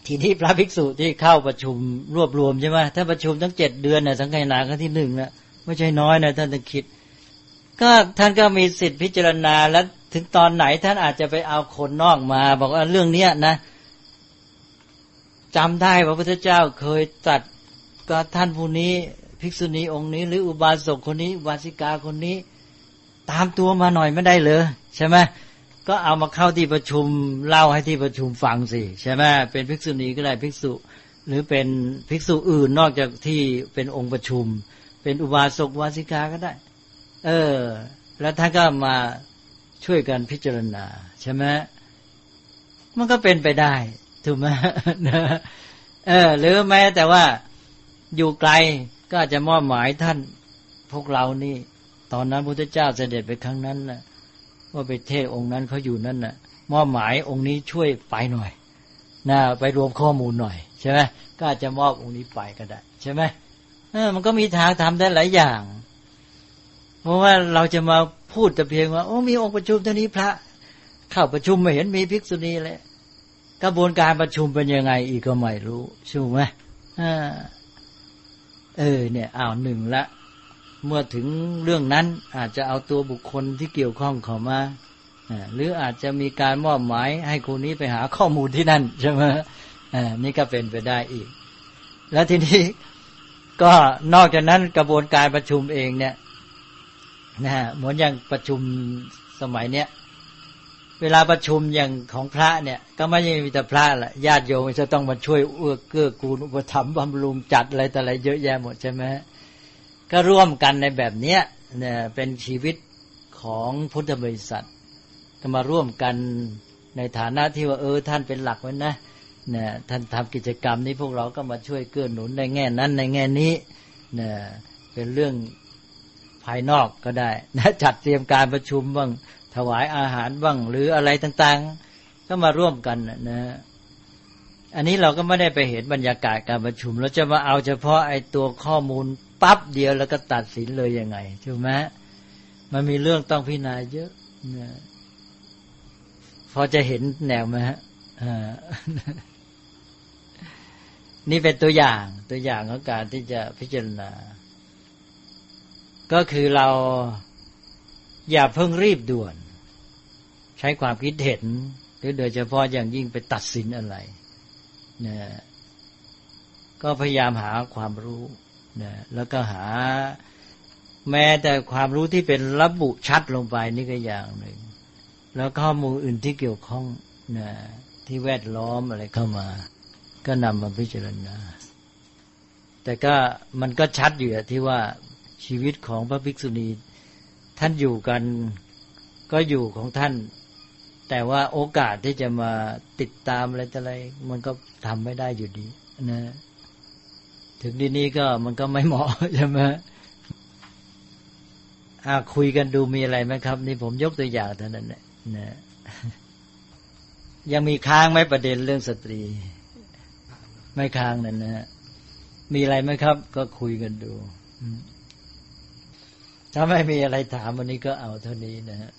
ทีนี้พระภิกษุที่เข้าประชุมรวบรวมใช่ไหมถ้าประชุมทั้งเจ็ดเดือนเนี่ยสังคายนาครั้งที่หนึ่งนะไม่ใช่น้อยนะท่านต้องคิด ก็ท่านก็มีสิทธิพิจารณาแล้ว ถึงตอนไหนท่านอาจจะไปเอาคนนอกมา บอกว่าเรื่องเนี้ยนะจำได้พระพุทธเจ้าเคยตัดก็ท่านผู้นี้ภิกษุณีองค์นี้ หรืออุบาสกคนนี้วาสิกาคนนี้ ตามตัวมาหน่อยไม่ได้เลยใช่ไหมก็เอามาเข้าที่ประชุมเล่าให้ที่ประชุมฟังสิใช่ไหมเป็นภิกษุณีก็ได้ภิกษุ หรือเป็นภิกษุอื่นนอกจากที่เป็นองค์ประชุม เป็นอุบาสกวาสิกาก็ได้ เออ แล้วท่านก็มา ช่วยกันพิจารณาใช่ไหมมันก็เป็นไปได้ถูกไหมเออ หรือแม้แต่ว่าอยู่ไกลก็อาจจะมอบหมายท่านพวกเรานี่ ตอนนั้นพระเจ้าเสด็จไปครั้งนั้นนะว่าไปเทศองค์นั้นเขาอยู่นั่นนะ่ะ มอบหมายองค์นี้ช่วยไปหน่อยนะไปรวมข้อมูลหน่อยใช่ไหมก็อาจจะมอบองค์นี้ไปก็ได้ ใช่ไหมเออ มันก็มีทางทำได้หลายอย่าง เพราะว่าเราจะมา พูดแต่เพียงว่าโอ้มีองค์ประชุมเท่านี้พระ เข้าประชุมไม่เห็นมีภิกษุณีเลยกระบวนการประชุมเป็นยังไงอีกก็ไม่รู้ช่ไหมเออ เนี่ยอ้าวหนึ่งละ เมื่อถึงเรื่องนั้นอาจจะเอาตัวบุคคลที่เกี่ยวข้องเข้ามาหรืออาจจะมีการมอบหมายให้คนนี้ไปหาข้อมูลที่นั่นใช่ไหมนี่ก็เป็นไปได้อีก แล้วทีนี้ก็นอกจากนั้นกระบวนการประชุมเองเนี่ย นะฮะเหมือนอย่างประชุมสมัยเนี้ยเวลาประชุมอย่างของพระเนี่ย ก็ไม่ใช่มีแต่พระแหละญาติโยมจะต้องมาช่วยเอื้อเกื้อกูลอุปถัมภ์บำรุงจัดอะไรแต่อะไรเยอะแยะหมดใช่ไหมก็ร่วมกันในแบบเนี้ยเนี่ยเป็นชีวิตของพุทธบริษัท ก็มาร่วมกันในฐานะที่ว่าเออท่านเป็นหลักไว้นะเนี่ยท่านทำกิจกรรมนี้พวกเราก็มาช่วยเกื้อหนุนในแง่นั้นในแง่นี้เนี่ยเป็นเรื่อง ภายนอกก็ได้นะจัดเตรียมการประชุมบ้างถวายอาหารบ้างหรืออะไรต่างๆ ก็มาร่วมกันนะอันนี้เราก็ไม่ได้ไปเห็นบรรยากาศการประชุมเราจะมาเอาเฉพาะไอ้ตัวข้อมูลปั๊บเดียวแล้วก็ตัดสินเลยยังไงถูกไหมมันมีเรื่องต้องพิจารณาเยอะนะพอจะเห็นแนวไหมฮะนี่เป็นตัวอย่างตัวอย่างของการที่จะพิจารณา ก็คือเราอย่าเพิ่งรีบด่วน ใช้ความคิดเห็น หรือโดยเฉพาะอย่างยิ่งไปตัดสินอะไรนะก็พยายามหาความรู้นะแล้วก็หาแม้แต่ความรู้ที่เป็นระบุชัดลงไปนี่ก็อย่างหนึ่ง แล้วข้อมูลอื่นที่เกี่ยวข้องนะที่แวดล้อมอะไรเข้ามา ก็นำมาพิจารณา แต่ก็มันก็ชัดอยู่ที่ว่า ชีวิตของพระภิกษุณี ท่านอยู่กันก็อยู่ของท่าน แต่ว่าโอกาสที่จะมาติดตามอะไรอะไร มันก็ทำไม่ได้อยู่ดีนะ ถึงดีนี้ก็มันก็ไม่เหมาะใช่ไหมอาคุยกันดูมีอะไรไหมครับ นี่ผมยกตัวอย่างเท่านั้นแหละนะยังมีค้างไหมประเด็นเรื่องสตรี ไม่ค้างนั่นนะฮะมีอะไรไหมครับ ก็คุยกันดู ถ้าไม่มีอะไรถามวันนี้ก็เอาเท่านี้นะฮะ